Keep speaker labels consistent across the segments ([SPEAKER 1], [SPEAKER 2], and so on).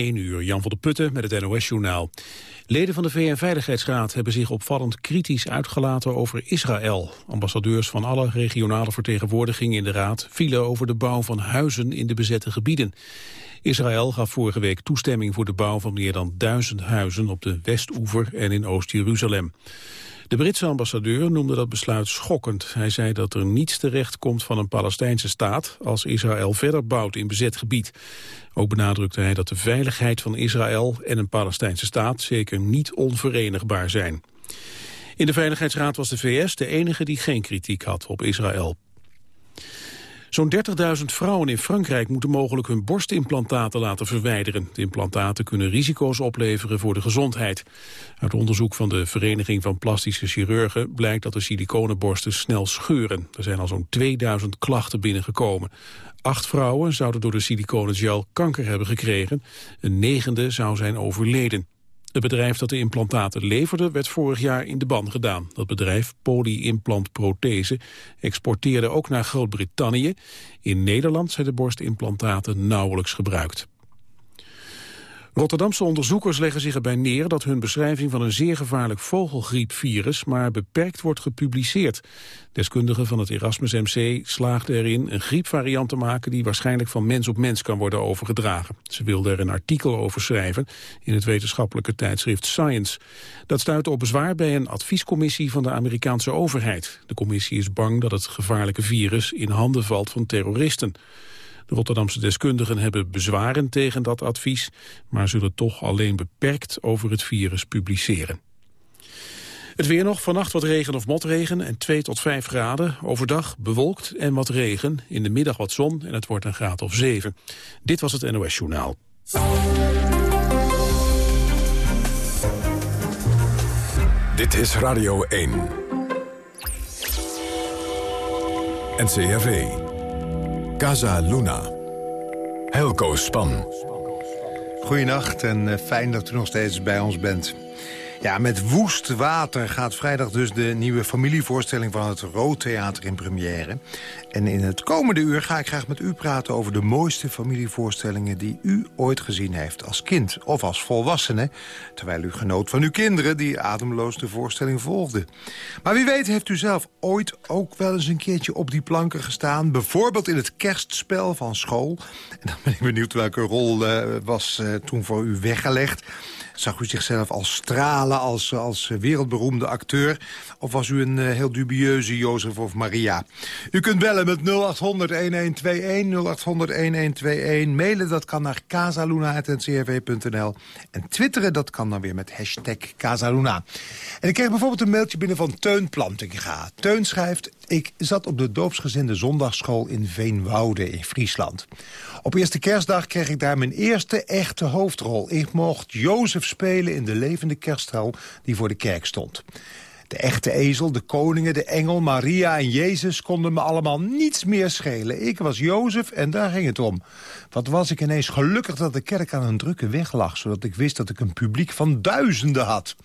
[SPEAKER 1] 1 uur, Jan van der Putten met het NOS-journaal. Leden van de VN-veiligheidsraad hebben zich opvallend kritisch uitgelaten over Israël. Ambassadeurs van alle regionale vertegenwoordigingen in de raad vielen over de bouw van huizen in de bezette gebieden. Israël gaf vorige week toestemming voor de bouw van meer dan duizend huizen op de Westoever en in Oost-Jeruzalem. De Britse ambassadeur noemde dat besluit schokkend. Hij zei dat er niets terecht komt van een Palestijnse staat als Israël verder bouwt in bezet gebied. Ook benadrukte hij dat de veiligheid van Israël en een Palestijnse staat zeker niet onverenigbaar zijn. In de Veiligheidsraad was de VS de enige die geen kritiek had op Israël. Zo'n 30.000 vrouwen in Frankrijk moeten mogelijk hun borstimplantaten laten verwijderen. De implantaten kunnen risico's opleveren voor de gezondheid. Uit onderzoek van de Vereniging van Plastische Chirurgen blijkt dat de siliconenborsten snel scheuren. Er zijn al zo'n 2000 klachten binnengekomen. Acht vrouwen zouden door de siliconengel kanker hebben gekregen. Een negende zou zijn overleden. Het bedrijf dat de implantaten leverde werd vorig jaar in de ban gedaan. Dat bedrijf, Polyimplant Prothese, exporteerde ook naar Groot-Brittannië. In Nederland zijn de borstimplantaten nauwelijks gebruikt. Rotterdamse onderzoekers leggen zich erbij neer dat hun beschrijving van een zeer gevaarlijk vogelgriepvirus maar beperkt wordt gepubliceerd. Deskundigen van het Erasmus MC slaagden erin een griepvariant te maken die waarschijnlijk van mens op mens kan worden overgedragen. Ze wilden er een artikel over schrijven in het wetenschappelijke tijdschrift Science. Dat stuitte op bezwaar bij een adviescommissie van de Amerikaanse overheid. De commissie is bang dat het gevaarlijke virus in handen valt van terroristen. De Rotterdamse deskundigen hebben bezwaren tegen dat advies... maar zullen toch alleen beperkt over het virus publiceren. Het weer nog, vannacht wat regen of motregen en 2 tot 5 graden. Overdag bewolkt en wat regen, in de middag wat zon en het wordt een graad of 7. Dit was het NOS Journaal.
[SPEAKER 2] Dit is Radio 1. NCRV. Casa Luna. Helco Span.
[SPEAKER 3] Goedenacht en eh, fijn dat u nog steeds bij ons bent. Ja, met woest water gaat vrijdag dus de nieuwe familievoorstelling van het Rood Theater in première. En in het komende uur ga ik graag met u praten over de mooiste familievoorstellingen die u ooit gezien heeft als kind of als volwassene. Terwijl u genoot van uw kinderen die ademloos de voorstelling volgden. Maar wie weet heeft u zelf ooit ook wel eens een keertje op die planken gestaan. Bijvoorbeeld in het kerstspel van school. En dan ben ik benieuwd welke rol uh, was uh, toen voor u weggelegd. Zag u zichzelf als stralen, als, als wereldberoemde acteur? Of was u een uh, heel dubieuze Jozef of Maria? U kunt bellen met 0800-1121, 0800-1121. Mailen, dat kan naar casaluna.ncrv.nl. En twitteren, dat kan dan weer met hashtag Casaluna. En ik kreeg bijvoorbeeld een mailtje binnen van Teun Plantinga. Teun schrijft... Ik zat op de doopsgezinde zondagsschool in Veenwouden in Friesland. Op eerste kerstdag kreeg ik daar mijn eerste echte hoofdrol. Ik mocht Jozef spelen in de levende kersthel die voor de kerk stond. De echte ezel, de koningen, de engel, Maria en Jezus konden me allemaal niets meer schelen. Ik was Jozef en daar ging het om. Wat was ik ineens gelukkig dat de kerk aan een drukke weg lag... zodat ik wist dat ik een publiek van duizenden had.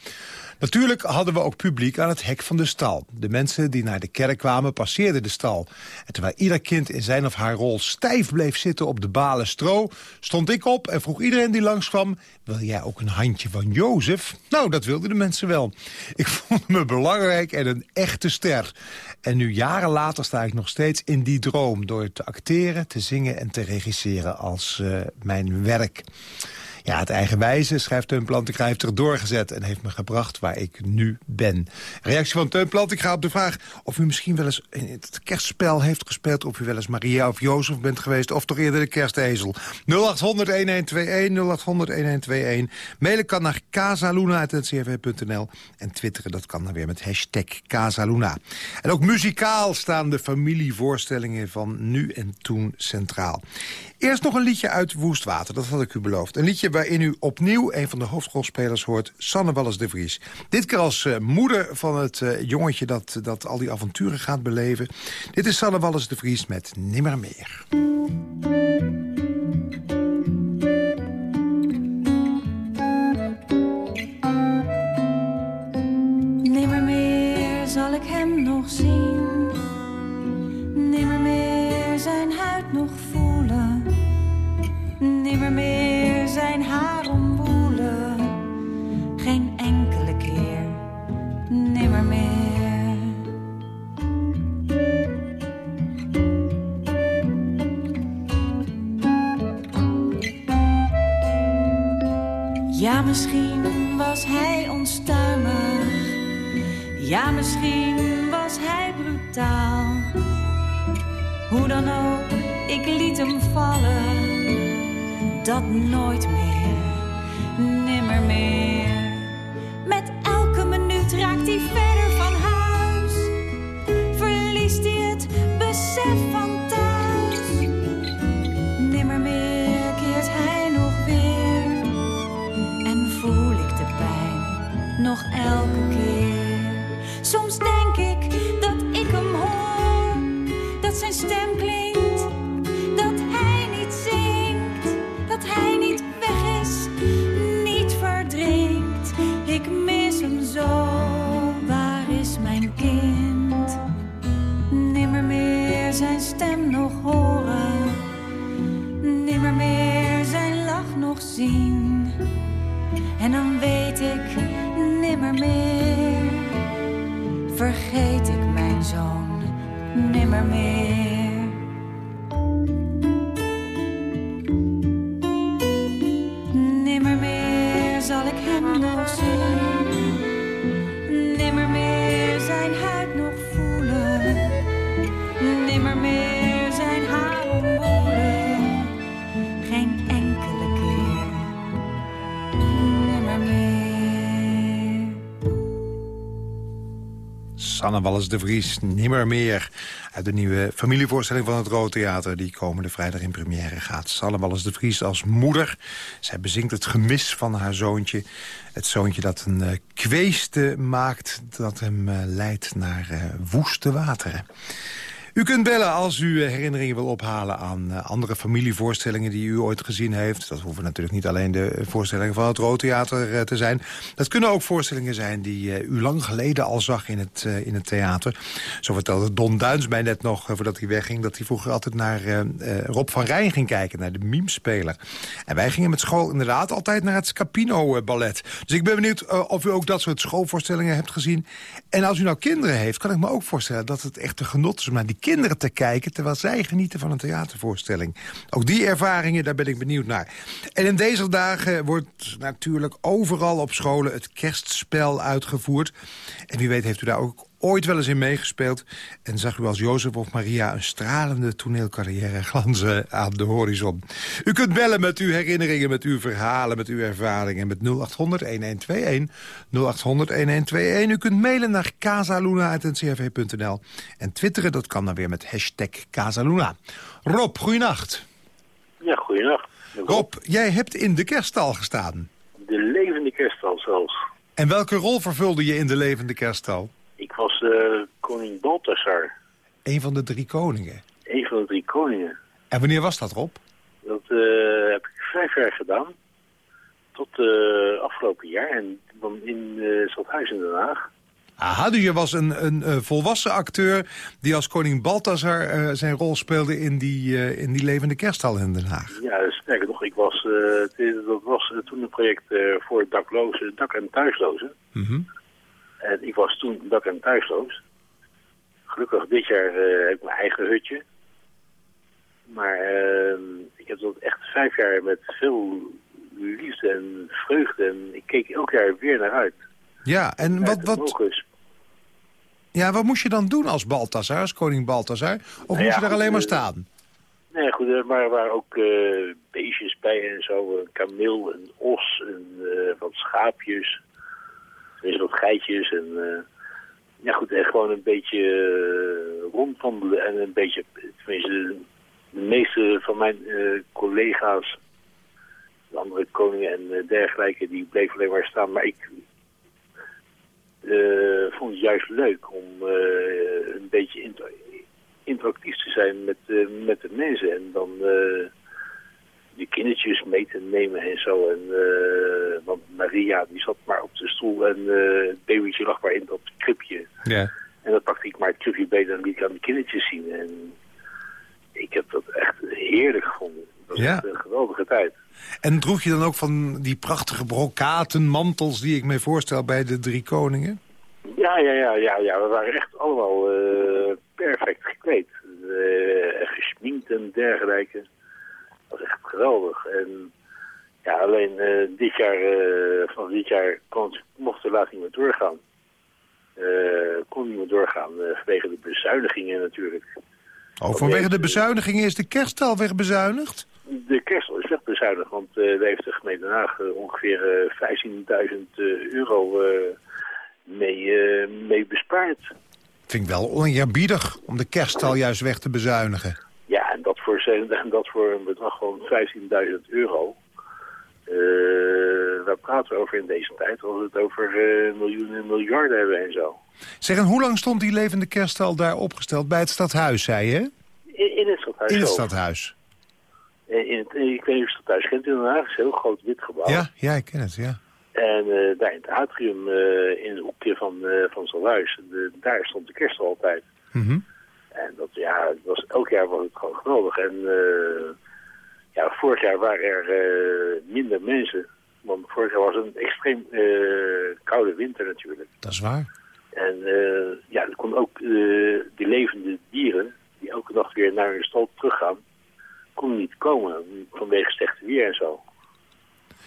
[SPEAKER 3] Natuurlijk hadden we ook publiek aan het hek van de stal. De mensen die naar de kerk kwamen passeerden de stal. En terwijl ieder kind in zijn of haar rol stijf bleef zitten op de balen stro... stond ik op en vroeg iedereen die langskwam... wil jij ook een handje van Jozef? Nou, dat wilden de mensen wel. Ik vond me belangrijk en een echte ster. En nu jaren later sta ik nog steeds in die droom... door te acteren, te zingen en te regisseren als uh, mijn werk. Ja, het eigenwijze, schrijft Teun Plantinga, heeft er doorgezet... en heeft me gebracht waar ik nu ben. Reactie van Teun Plantinga op de vraag of u misschien wel eens... in het kerstspel heeft gespeeld... of u wel eens Maria of Jozef bent geweest... of toch eerder de kerstezel. 0800-1121, 0800-1121. Mailen kan naar casaluna.ncrv.nl. En twitteren, dat kan dan weer met hashtag Casaluna. En ook muzikaal staan de familievoorstellingen van nu en toen centraal. Eerst nog een liedje uit Woestwater, dat had ik u beloofd. Een liedje waarin u opnieuw een van de hoofdrolspelers hoort, Sanne Wallis de Vries. Dit keer als uh, moeder van het uh, jongetje dat, dat al die avonturen gaat beleven. Dit is Sanne Wallis de Vries met Nimmer Meer.
[SPEAKER 4] Nimmer meer zal ik hem nog zien. Nimmer meer zijn Nimmer meer zijn haar omwoelen. Geen enkele keer, nimmer meer. Ja, misschien was hij onstuimig. Ja, misschien was hij brutaal. Hoe dan ook, ik liet hem vallen. Dat nooit meer, nimmer meer. Met elke minuut raakt hij verder
[SPEAKER 3] Wallis de Vries, nimmer meer. Uit de nieuwe familievoorstelling van het Rood Theater... die komende vrijdag in première gaat. Wallis de Vries als moeder. Zij bezingt het gemis van haar zoontje. Het zoontje dat een uh, kweeste maakt... dat hem uh, leidt naar uh, woeste wateren. U kunt bellen als u herinneringen wil ophalen aan uh, andere familievoorstellingen die u ooit gezien heeft. Dat hoeven natuurlijk niet alleen de voorstellingen van het Roodtheater uh, te zijn. Dat kunnen ook voorstellingen zijn die uh, u lang geleden al zag in het, in het theater. Zo vertelde Don Duins mij net nog, voordat hij wegging... dat hij vroeger altijd naar Rob van Rijn ging kijken, naar de mimespeler. En wij gingen met school inderdaad altijd naar het Scapino-ballet. Dus ik ben benieuwd of u ook dat soort schoolvoorstellingen hebt gezien. En als u nou kinderen heeft, kan ik me ook voorstellen dat het echt een genot is... om naar die kinderen te kijken... terwijl zij genieten van een theatervoorstelling. Ook die ervaringen, daar ben ik benieuwd naar. En in deze dagen wordt natuurlijk overal op scholen... het kerstspel uitgevoerd. En wie weet heeft u daar ook ooit wel eens in meegespeeld... en zag u als Jozef of Maria een stralende toneelcarrière glanzen aan de horizon. U kunt bellen met uw herinneringen, met uw verhalen, met uw ervaringen... met 0800-1121, 0800-1121. U kunt mailen naar casaluna.ncrv.nl. En twitteren, dat kan dan weer met hashtag Casaluna. Rob, goeienacht.
[SPEAKER 5] Ja, goeienacht.
[SPEAKER 3] Rob, jij hebt in de kerststal gestaan.
[SPEAKER 5] De levende kerststal zelfs.
[SPEAKER 3] En welke rol vervulde je in de levende kerststal?
[SPEAKER 5] Was uh, koning Balthasar.
[SPEAKER 3] Een van de drie koningen?
[SPEAKER 5] Een van de drie koningen.
[SPEAKER 3] En wanneer was dat, Rob?
[SPEAKER 5] Dat uh, heb ik vijf jaar gedaan. Tot uh, afgelopen jaar. En dan in uh, Stadhuis in Den Haag.
[SPEAKER 3] Aha, dus je was een, een, volwassen acteur die als koning Balthasar uh, zijn rol speelde in die, in die levende kerststal in Den Haag.
[SPEAKER 5] Ja, sterker nog, ik was, dat was toen een project voor daklozen, dak- en thuislozen.
[SPEAKER 3] Mm -hmm.
[SPEAKER 5] En ik was toen dak- en thuisloos. Gelukkig dit jaar heb ik mijn eigen hutje. Maar ehm, ik heb dat echt vijf jaar met veel liefde en vreugde. En ik keek elk jaar weer naar uit.
[SPEAKER 3] Ja, en wat, wat, ja, wat moest je dan doen als Balthasar, als koning Balthasar? Of
[SPEAKER 5] nou
[SPEAKER 3] moest je daar alleen maar
[SPEAKER 5] uh,
[SPEAKER 3] staan?
[SPEAKER 5] Nee, goed, maar er waren ook uh, beestjes bij en zo. Een kameel, een os, en, uh, wat schaapjes. Dus wat geitjes en... ja goed, en gewoon een beetje rondwandelen en een beetje... Tenminste, de meeste van mijn collega's, de andere koningen en dergelijke, die bleven alleen maar staan. Maar ik, vond het juist leuk om een beetje inter interactief te zijn met, met de mensen. En dan de kindertjes mee te nemen en zo. En, want Maria die zat maar op de stoel en het babytje lag maar in dat kribje.
[SPEAKER 3] Ja.
[SPEAKER 5] En dat pakte ik maar het kribje beter en liet ik aan de kindertjes zien. En ik heb dat echt heerlijk gevonden. Dat was
[SPEAKER 3] Ja.
[SPEAKER 5] een geweldige tijd.
[SPEAKER 3] En droeg je dan ook van die prachtige brokaten mantels... die ik me voorstel bij de Drie Koningen?
[SPEAKER 5] Ja, ja, ja, ja, ja. We waren echt allemaal eh, perfect gekleed. Eh, gesminkt en dergelijke. Dat was echt geweldig. En ja, alleen eh, dit jaar, eh, van dit jaar kon, mocht er laat niet meer doorgaan. Eh, kon niet meer doorgaan vanwege de bezuinigingen natuurlijk.
[SPEAKER 3] Oh, vanwege de bezuinigingen is de kerststal wegbezuinigd?
[SPEAKER 5] De kerstel is echt bezuinigd, want eh daar heeft de gemeente Den Haag ongeveer eh, 15.000 euro mee, mee bespaard.
[SPEAKER 3] Vind ik wel oneerbiedig om de kerststal juist weg te bezuinigen.
[SPEAKER 5] Dat voor, en dat voor een bedrag van 15.000 euro. Waar praten we over in deze tijd? Als we het over eh, miljoenen en miljarden hebben en zo.
[SPEAKER 3] Zeg, en hoe lang stond die levende kerststal daar opgesteld? Bij het stadhuis, zei je?
[SPEAKER 5] In, in het stadhuis
[SPEAKER 3] In het stadhuis.
[SPEAKER 5] Eh, In het, ik weet niet of het stadhuis kent in Den Haag. Het is een heel groot wit gebouw.
[SPEAKER 3] Ja, ja, ik ken het, ja.
[SPEAKER 5] En daar in het atrium, in het hoekje van, van het stadhuis, de, daar stond de kerst altijd.
[SPEAKER 3] Mhm.
[SPEAKER 5] En dat, ja, het was, elk jaar was het gewoon geweldig. En eh, ja, vorig jaar waren er eh, minder mensen. Want vorig jaar was het een extreem eh, koude winter natuurlijk.
[SPEAKER 3] Dat is waar.
[SPEAKER 5] En ja, er kon ook die levende dieren, die elke dag weer naar hun stal teruggaan, konden niet komen vanwege slechte weer en zo.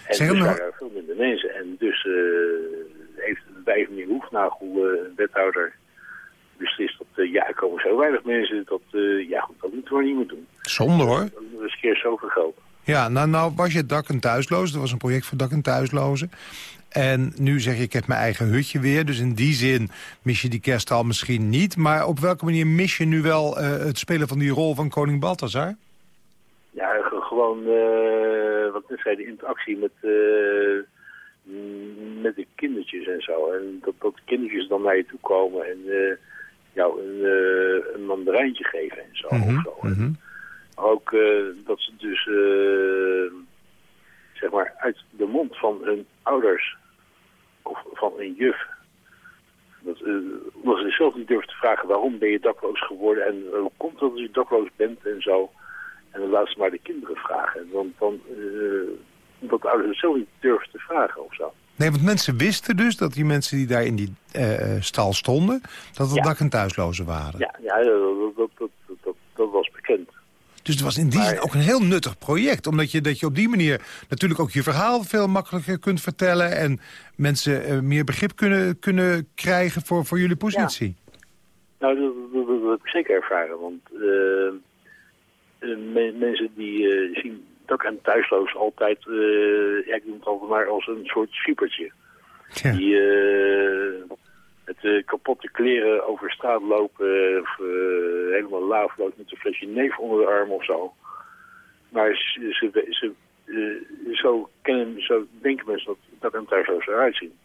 [SPEAKER 5] En
[SPEAKER 3] Zeg
[SPEAKER 5] dus waren er veel minder mensen. En dus heeft bij meneer Hoefnagel, wethouder, beslist dat eh, ja, er komen zo weinig mensen, dat, eh, ja, goed, dat moeten we niet meer doen.
[SPEAKER 3] Zonde, hoor.
[SPEAKER 5] Dat keer zoveel geld.
[SPEAKER 3] Ja, nou, nou was je dak- en thuisloos. Dat was een project voor dak- en thuislozen. En nu zeg je, ik heb mijn eigen hutje weer. Dus in die zin mis je die kerststal misschien niet. Maar op welke manier mis je nu wel eh, het spelen van die rol van koning Balthazar?
[SPEAKER 5] Ja, ge- gewoon, wat ik zei, de interactie met, met de kindertjes en zo. En dat, dat de kindertjes dan naar je toe komen en jou een, eh, een mandarijntje geven en zo. of zo.
[SPEAKER 3] mhm.
[SPEAKER 5] Maar ook eh, dat ze dus, eh, zeg maar, uit de mond van hun ouders of van een juf... Dat, omdat ze zelf niet durven te vragen waarom ben je dakloos geworden en hoe komt dat je dakloos bent en zo. En dan laten ze maar de kinderen vragen. Want dan, eh, omdat de ouders het zelf niet durven te vragen of zo.
[SPEAKER 3] Nee, want mensen wisten dus dat die mensen die daar in die eh, eh, stal stonden... dat het
[SPEAKER 5] Ja.
[SPEAKER 3] dak- en thuislozen waren.
[SPEAKER 5] Ja, ja dat, dat, dat, was bekend.
[SPEAKER 3] Dus het was in die
[SPEAKER 5] Maar-
[SPEAKER 3] zin ook een heel nuttig project. Omdat je, dat je op die manier natuurlijk ook je verhaal veel makkelijker kunt vertellen... en mensen eh, meer begrip kunnen, kunnen krijgen voor, voor jullie positie.
[SPEAKER 5] Nou, dat, heb ik zeker ervaren. Want me- mensen die zien dak- en thuisloos altijd, eh, ja, ik noem het altijd maar als een soort schiepertje.
[SPEAKER 3] Ja.
[SPEAKER 5] Die eh, met eh, kapotte kleren over straat lopen of helemaal laafloos met een flesje neef onder de arm of zo. Maar ze, ze, ze, zo, kennen, zo denken mensen dat dak- en thuisloos eruit zien.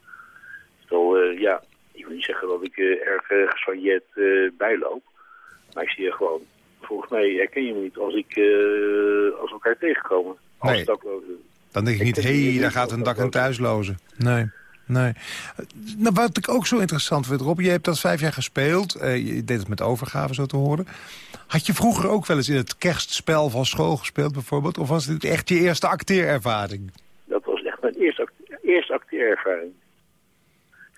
[SPEAKER 5] Terwijl, ja, ik wil niet zeggen dat ik eh, erg uh, bijloop. Maar ik zie je gewoon, volgens mij herken je me niet als, ik, eh, als we elkaar tegenkomen. Als
[SPEAKER 3] Nee.
[SPEAKER 5] daklozen.
[SPEAKER 3] Dan denk ik niet, hé, hey, daar gaat een dak- en thuislozen. Nee, nee. Eh, Nou, wat ik ook zo interessant vind, Rob, je hebt dat vijf jaar gespeeld. eh, je deed het met overgave, zo te horen. Had je vroeger ook wel eens in het kerstspel van school gespeeld, bijvoorbeeld? Of was dit echt je eerste acteerervaring?
[SPEAKER 5] Dat was echt mijn eerste, act- eerste acteerervaring.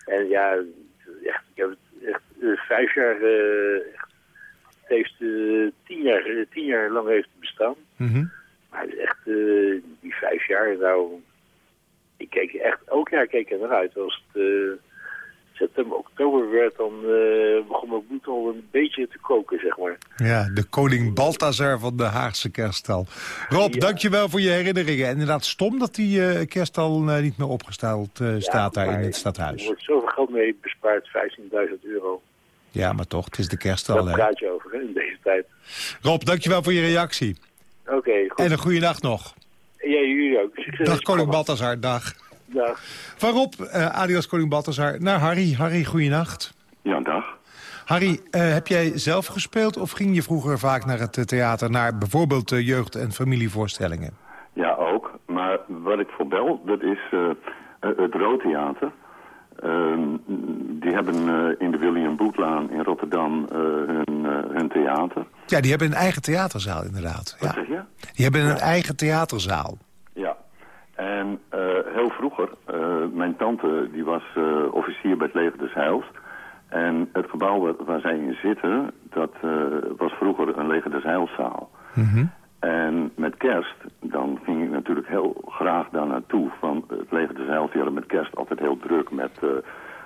[SPEAKER 5] En ja, echt, ik heb het echt vijf jaar, eh, het heeft eh, tien, jaar, eh, tien jaar lang heeft het bestaan.
[SPEAKER 3] Mhm.
[SPEAKER 5] Maar het is echt, eh, die vijf jaar, nou, ik keek echt, elk jaar keek ik er naar uit. Als het september, oktober werd, dan begon mijn bloed al een beetje te koken, zeg maar.
[SPEAKER 3] Ja, de koning Balthazar van de Haagse kerststal. Rob,
[SPEAKER 5] Ja.
[SPEAKER 3] dankjewel voor je herinneringen. En inderdaad stom dat die eh, kerststal niet meer opgesteld staat daar in het
[SPEAKER 5] Er
[SPEAKER 3] stadhuis.
[SPEAKER 5] wordt zoveel geld mee bespaard, 15.000 euro.
[SPEAKER 3] Ja, maar toch, het is de kerststal.
[SPEAKER 5] Daar
[SPEAKER 3] Hè.
[SPEAKER 5] praat je over hè, in deze tijd.
[SPEAKER 3] Rob, dankjewel voor je reactie.
[SPEAKER 5] Oké, goed.
[SPEAKER 3] En een goede nacht nog.
[SPEAKER 5] Ja, jullie ook. Succes.
[SPEAKER 3] Dag koning Balthazar, dag.
[SPEAKER 5] Dag.
[SPEAKER 3] Van Rob, eh, alias koning Balthazar, naar Harry. Harry, goeienacht.
[SPEAKER 6] Ja, dag.
[SPEAKER 3] Harry, eh, heb jij zelf gespeeld of ging je vroeger vaak naar het eh, theater... naar bijvoorbeeld jeugd- en familievoorstellingen?
[SPEAKER 6] Ja, ook. Maar wat ik voor bel, dat is het Roodtheater. Ehm, die hebben eh, in de William Boetlaan in Rotterdam eh, hun, eh, hun theater.
[SPEAKER 3] Ja, die hebben een eigen theaterzaal inderdaad.
[SPEAKER 6] Wat
[SPEAKER 3] Ja.
[SPEAKER 6] zeg je?
[SPEAKER 3] Die hebben een eigen theaterzaal.
[SPEAKER 6] Ja. En heel vroeger, mijn tante die was officier bij het leger des Heils. En het gebouw waar, waar zij in zitten, dat was vroeger een leger des Heilszaal. En met kerst, dan heel graag daar naartoe. Van het leger die hadden met kerst altijd heel druk met, eh,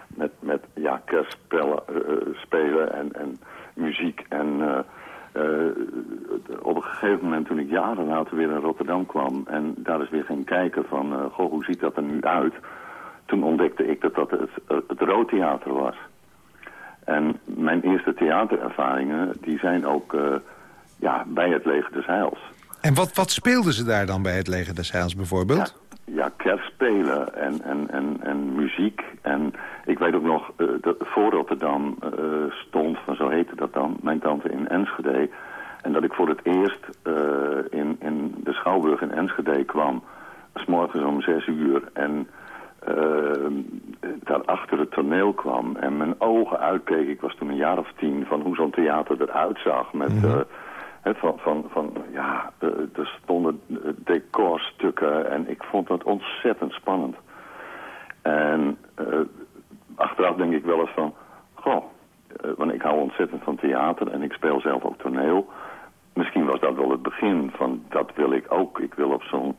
[SPEAKER 6] met, met ja, kerstspellen eh, eh, spelen en, en muziek. En op een gegeven moment, toen ik jaren later weer in Rotterdam kwam... en daar eens weer ging kijken van, goh, hoe ziet dat er nu uit... toen ontdekte ik dat dat het, het Roodtheater was. En mijn eerste theaterervaringen, die zijn ook ja, bij het leger des Heils.
[SPEAKER 3] En wat, wat speelden ze daar dan bij het leger des Heils bijvoorbeeld?
[SPEAKER 6] Ja, kerstspelen en, en, en, en muziek. En ik weet ook nog, eh, dat voor Rotterdam eh, stond, van zo heette dat dan, mijn tante in Enschede. En dat ik voor het eerst eh, in, in de Schouwburg in Enschede kwam, s morgens om zes uur. En daar achter het toneel kwam en mijn ogen uitkeek. Ik was toen een jaar of tien van hoe zo'n theater eruit zag. Met, eh, van, van, van, ja, er stonden eh, decorstukken en ik vond dat ontzettend spannend. En eh, achteraf denk ik wel eens van, goh, eh, want ik hou ontzettend van theater en ik speel zelf ook toneel. Misschien was dat wel het begin van, dat wil ik ook. Ik wil op zo'n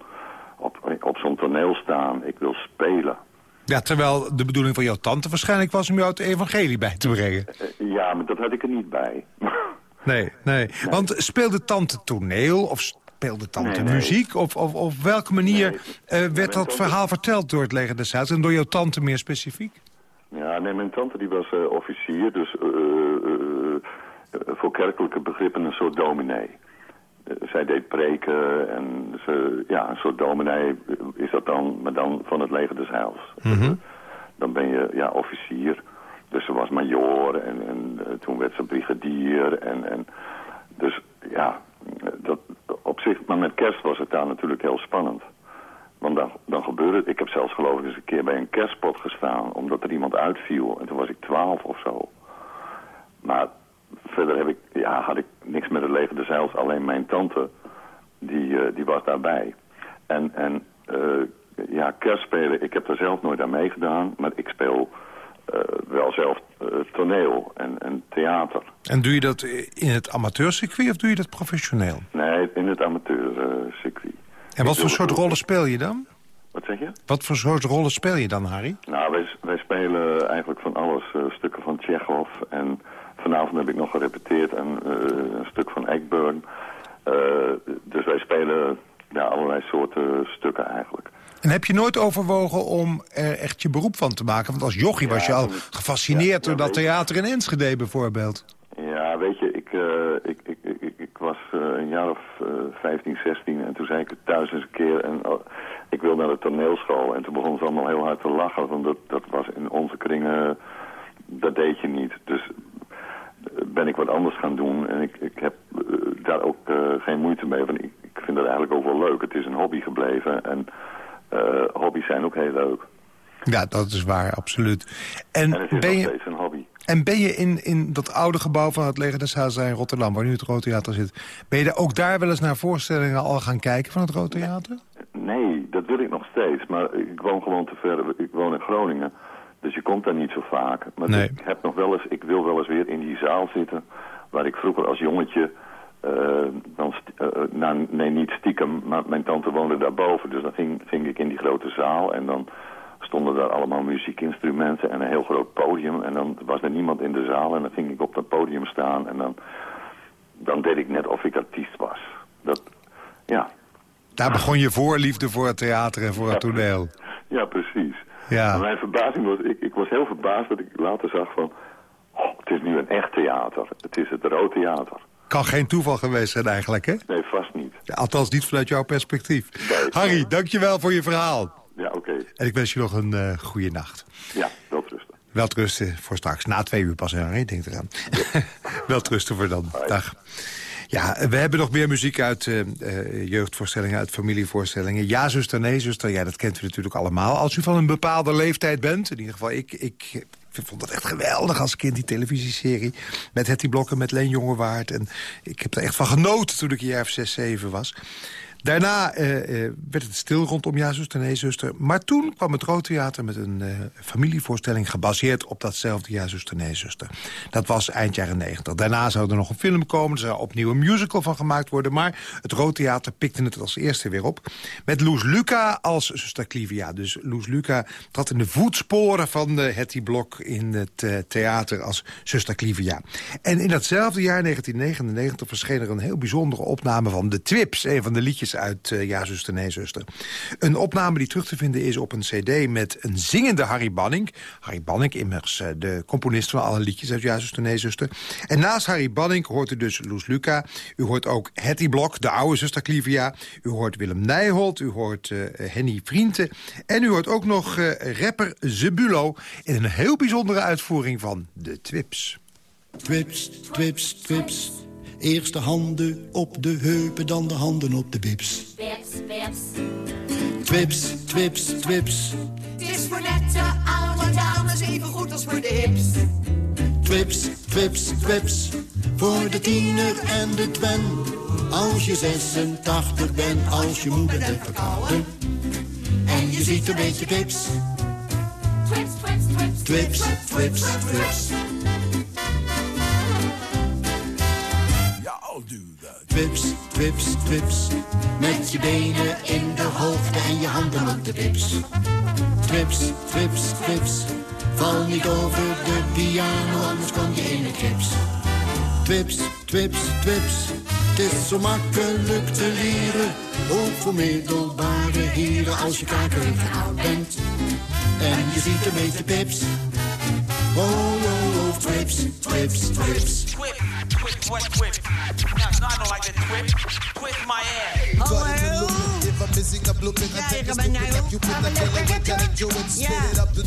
[SPEAKER 6] op, op zo'n toneel staan, ik wil spelen.
[SPEAKER 3] Ja, terwijl de bedoeling van jouw tante waarschijnlijk was om jou het evangelie bij te brengen.
[SPEAKER 6] Ja, maar dat had ik er niet bij.
[SPEAKER 3] Nee, nee. Want speelde tante toneel of speelde tante
[SPEAKER 6] Nee,
[SPEAKER 3] muziek? Of, of, op welke manier eh, werd dat verhaal verteld door het leger des Heils? En door jouw tante meer specifiek?
[SPEAKER 6] Ja, nee, mijn tante die was eh, officier, dus eh, voor kerkelijke begrippen een soort dominee. Zij deed preken en ze, ja, een soort dominee is dat dan, maar dan van het leger des Heils. Eh, dan ben je ja, officier, dus ze was majoor en, en eh, toen werd ze brigadier. En, en, dus ja, dat, op zich, maar met kerst was het daar natuurlijk heel spannend. Want dan, dan gebeurde het. Ik heb zelfs geloof ik eens een keer bij een kerstpot gestaan... omdat er iemand uitviel. En toen was ik twaalf of zo. Maar verder heb ik, ja, had ik niks met het leger des Heils. Alleen mijn tante, die, eh, die was daarbij. En, en eh, ja, kerstspelen, ik heb daar zelf nooit aan meegedaan. Maar ik speel wel zelf eh, toneel en, en theater.
[SPEAKER 3] En doe je dat in het amateurcircuit of doe je dat professioneel?
[SPEAKER 6] Nee, in het amateurcircuit.
[SPEAKER 3] En wat voor soort rollen speel je dan?
[SPEAKER 6] Wat zeg je?
[SPEAKER 3] Wat voor soort rollen speel je dan, Harry?
[SPEAKER 6] Nou, wij, wij spelen eigenlijk van alles. eh, stukken van Tsjechov. En vanavond heb ik nog gerepeteerd een, eh, een stuk van Eckburn. Eh, dus wij spelen ja, allerlei soorten stukken eigenlijk.
[SPEAKER 3] En heb je nooit overwogen om er echt je beroep van te maken? Want als jochie was je al gefascineerd door dat theater in Enschede bijvoorbeeld.
[SPEAKER 6] Ja, weet je, ik, eh, ik, ik, ik, ik- was eh, een jaar of eh 15, 16 en toen zei ik het thuis eens een keer. En oh, ik wil naar de toneelschool. En toen begon ze allemaal heel hard te lachen, want dat, dat was in onze kringen, dat deed je niet. Dus eh, ben ik wat anders gaan doen en ik, ik heb daar ook geen moeite mee. Want ik, ik vind dat eigenlijk ook wel leuk. Het is een hobby gebleven en hobby's zijn ook heel leuk.
[SPEAKER 3] Ja, dat is waar, absoluut. En
[SPEAKER 6] En het is
[SPEAKER 3] ben
[SPEAKER 6] nog
[SPEAKER 3] je,
[SPEAKER 6] steeds een hobby.
[SPEAKER 3] en ben je in, in dat oude gebouw van het Leger des Heils in Rotterdam... waar nu het Rood Theater zit... ben je daar ook daar wel eens naar voorstellingen al gaan kijken van het Rood Theater?
[SPEAKER 6] Nee, dat wil ik nog steeds. Maar ik woon gewoon te ver. Ik woon in Groningen. Dus je komt daar niet zo vaak. Maar
[SPEAKER 3] Nee.
[SPEAKER 6] ik heb nog wel eens, ik wil wel eens weer in die zaal zitten. Waar ik vroeger als jongetje. Eh, dan st- eh, nou, nee, niet stiekem, maar mijn tante woonde daarboven. Dus dan ging, ging ik in die grote zaal en dan stonden daar allemaal muziekinstrumenten en een heel groot podium. En dan was er niemand in de zaal en dan ging ik op dat podium staan en dan, dan deed ik net of ik artiest was. Dat, ja,
[SPEAKER 3] Daar begon je voorliefde voor het theater en voor het toneel.
[SPEAKER 6] Ja, precies.
[SPEAKER 3] Ja.
[SPEAKER 6] Mijn verbazing was, ik, ik was heel verbaasd dat ik later zag van... Oh, het is nu een echt theater. Het is het Rood Theater.
[SPEAKER 3] Kan geen toeval geweest zijn eigenlijk, hè?
[SPEAKER 6] Nee, vast niet.
[SPEAKER 3] Ja, Althans niet vanuit jouw perspectief.
[SPEAKER 6] Nee.
[SPEAKER 3] Harry, dankjewel voor je verhaal.
[SPEAKER 6] Ja, oké.
[SPEAKER 3] En ik wens je nog een eh goede nacht.
[SPEAKER 6] Ja, wel rusten.
[SPEAKER 3] Welterusten voor straks. Na twee uur pas, Harry, denk eraan. Welterusten voor dan. Dag. Ja, we hebben nog meer muziek uit uh, uh, jeugdvoorstellingen, uit familievoorstellingen. Ja, zuster, nee, zuster, ja, dat kent u natuurlijk allemaal. Als u van een bepaalde leeftijd bent, in ieder geval ik... ik ik vond het echt geweldig als kind, die televisieserie. Met Hetty Blokken, met Leen Jongewaard. En ik heb er echt van genoten toen ik een jaar of zes, zeven was. Daarna uh, uh, werd het stil rondom Ja, zuster, nee, zuster. Maar toen kwam het Rood Theater met een uh, familievoorstelling... gebaseerd op datzelfde Ja, zuster, nee, zuster. Dat was eind jaren negentig. Daarna zou er nog een film komen. Er zou opnieuw een musical van gemaakt worden. Maar het Rood Theater pikte het als eerste weer op. Met Loes Luca als zuster Clivia. Dus Loes Luca trad in de voetsporen van de Hetty Blok... in het theater als zuster Clivia. En in datzelfde jaar, 1999, verscheen er een heel bijzondere opname van De Twips. Een van de liedjes uit uh, Ja, zuster, zuster. Een opname die terug te vinden is op een cd met een zingende Harry Banning. Harry Banning, immers uh, de componist van alle liedjes uit Ja, zuster, nee, zuster. En naast Harry Banning hoort u dus Loes Luca. U hoort ook Hetty Blok, de oude zuster Clivia. U hoort Willem Nijholt, u hoort uh, Henny Vrienden. En u hoort ook nog rapper Zebulo... in een heel bijzondere uitvoering van de Twips.
[SPEAKER 7] Twips, twips, twips. Eerst de handen op de heupen, dan de handen op de bips.
[SPEAKER 8] Bips, bips.
[SPEAKER 7] Twips, twips, twips.
[SPEAKER 8] Het is voor nette oude dames even goed als voor de hips.
[SPEAKER 7] Twips, twips, twips. Voor de tiener en de twen. Als je 86 bent, als je moeder bent verkouden. En je ziet een beetje pips.
[SPEAKER 8] Twips, twips, twips.
[SPEAKER 7] Twips, twips, twips. Twips, twips, twips. Met je benen in de hoogte en je handen op de pips. Twips, twips, twips. Val niet over de piano, anders kom je in de krips. Twips, twips, twips. Het is zo makkelijk te leren. Ook voor middelbare heren als je kakerig oud bent. En je ziet een beetje pips. Oh, oh, oh, twips, twips, twips.
[SPEAKER 9] Twip, twip, twip, twip. No, no, I don't like that. Twip my ass.
[SPEAKER 10] Nou. Lekker Ja,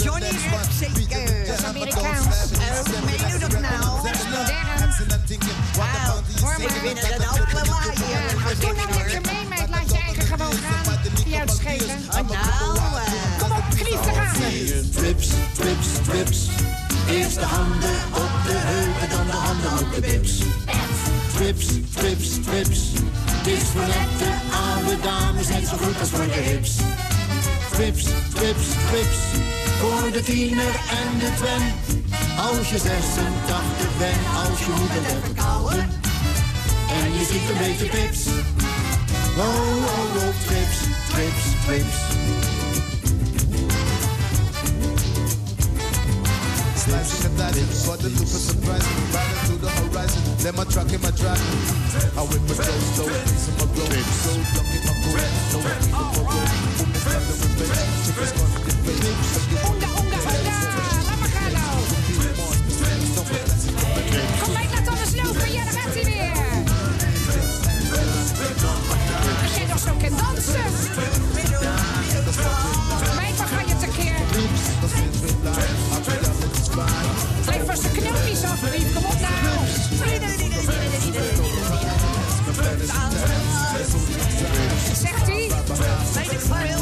[SPEAKER 10] Johnny Rap zeker. Amerikaans. Oh, meen u dat nou? Dat is. Wauw, het een open waaien. Doe nou lekker mee, meid. Je eigen gewoon gaan. Die uitschelen.
[SPEAKER 8] Nou,
[SPEAKER 10] Kom op, geniet te gaan.
[SPEAKER 7] Twips, twips, twips. Eerst de handen op de heupen, dan de handen op de bips. Twips, twips, twips. Het is voor nette oude dames net zo goed als voor de hips. Twips, twips, twips. Voor de tiener en de twen. Als je 86 bent, als je moeder verkouden. En je ziet een beetje pips. Oh, oh, oh, twips, twips, twips.
[SPEAKER 11] Slicing and but the loop is surprising. Riding through the horizon, let my truck in my drive. I whip my slow, slow, piece of my glow. So lucky my go, so lucky the go. Boom, it's time to revenge. Chickens gonna get.
[SPEAKER 10] Laat maar gaan nou. Kom alles lopen. Ja, daar gaat hij weer. Jij nog dansen. Waar ga je tekeer? Blijf vast de knoopjes af. Kom op nou. Zegt hij?
[SPEAKER 8] Weet ik veel.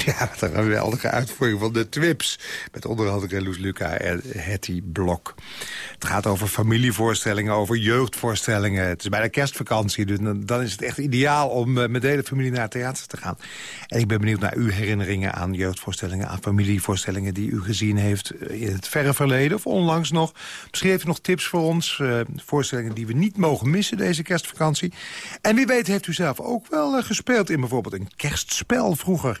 [SPEAKER 3] Ja, wat een geweldige uitvoering van de Twips. Met onder andere Loes Luca en Hetty Blok. Het gaat over familievoorstellingen, over jeugdvoorstellingen. Het is bijna kerstvakantie, dus dan- is het echt ideaal... om eh, met de hele familie naar het theater te gaan. En ik ben benieuwd naar uw herinneringen aan jeugdvoorstellingen... aan familievoorstellingen die u gezien heeft eh, in het verre verleden... of onlangs nog. Misschien heeft u nog tips voor ons. eh, voorstellingen die we niet mogen missen deze kerstvakantie. En wie weet heeft u zelf ook wel gespeeld in bijvoorbeeld een kerstspel vroeger.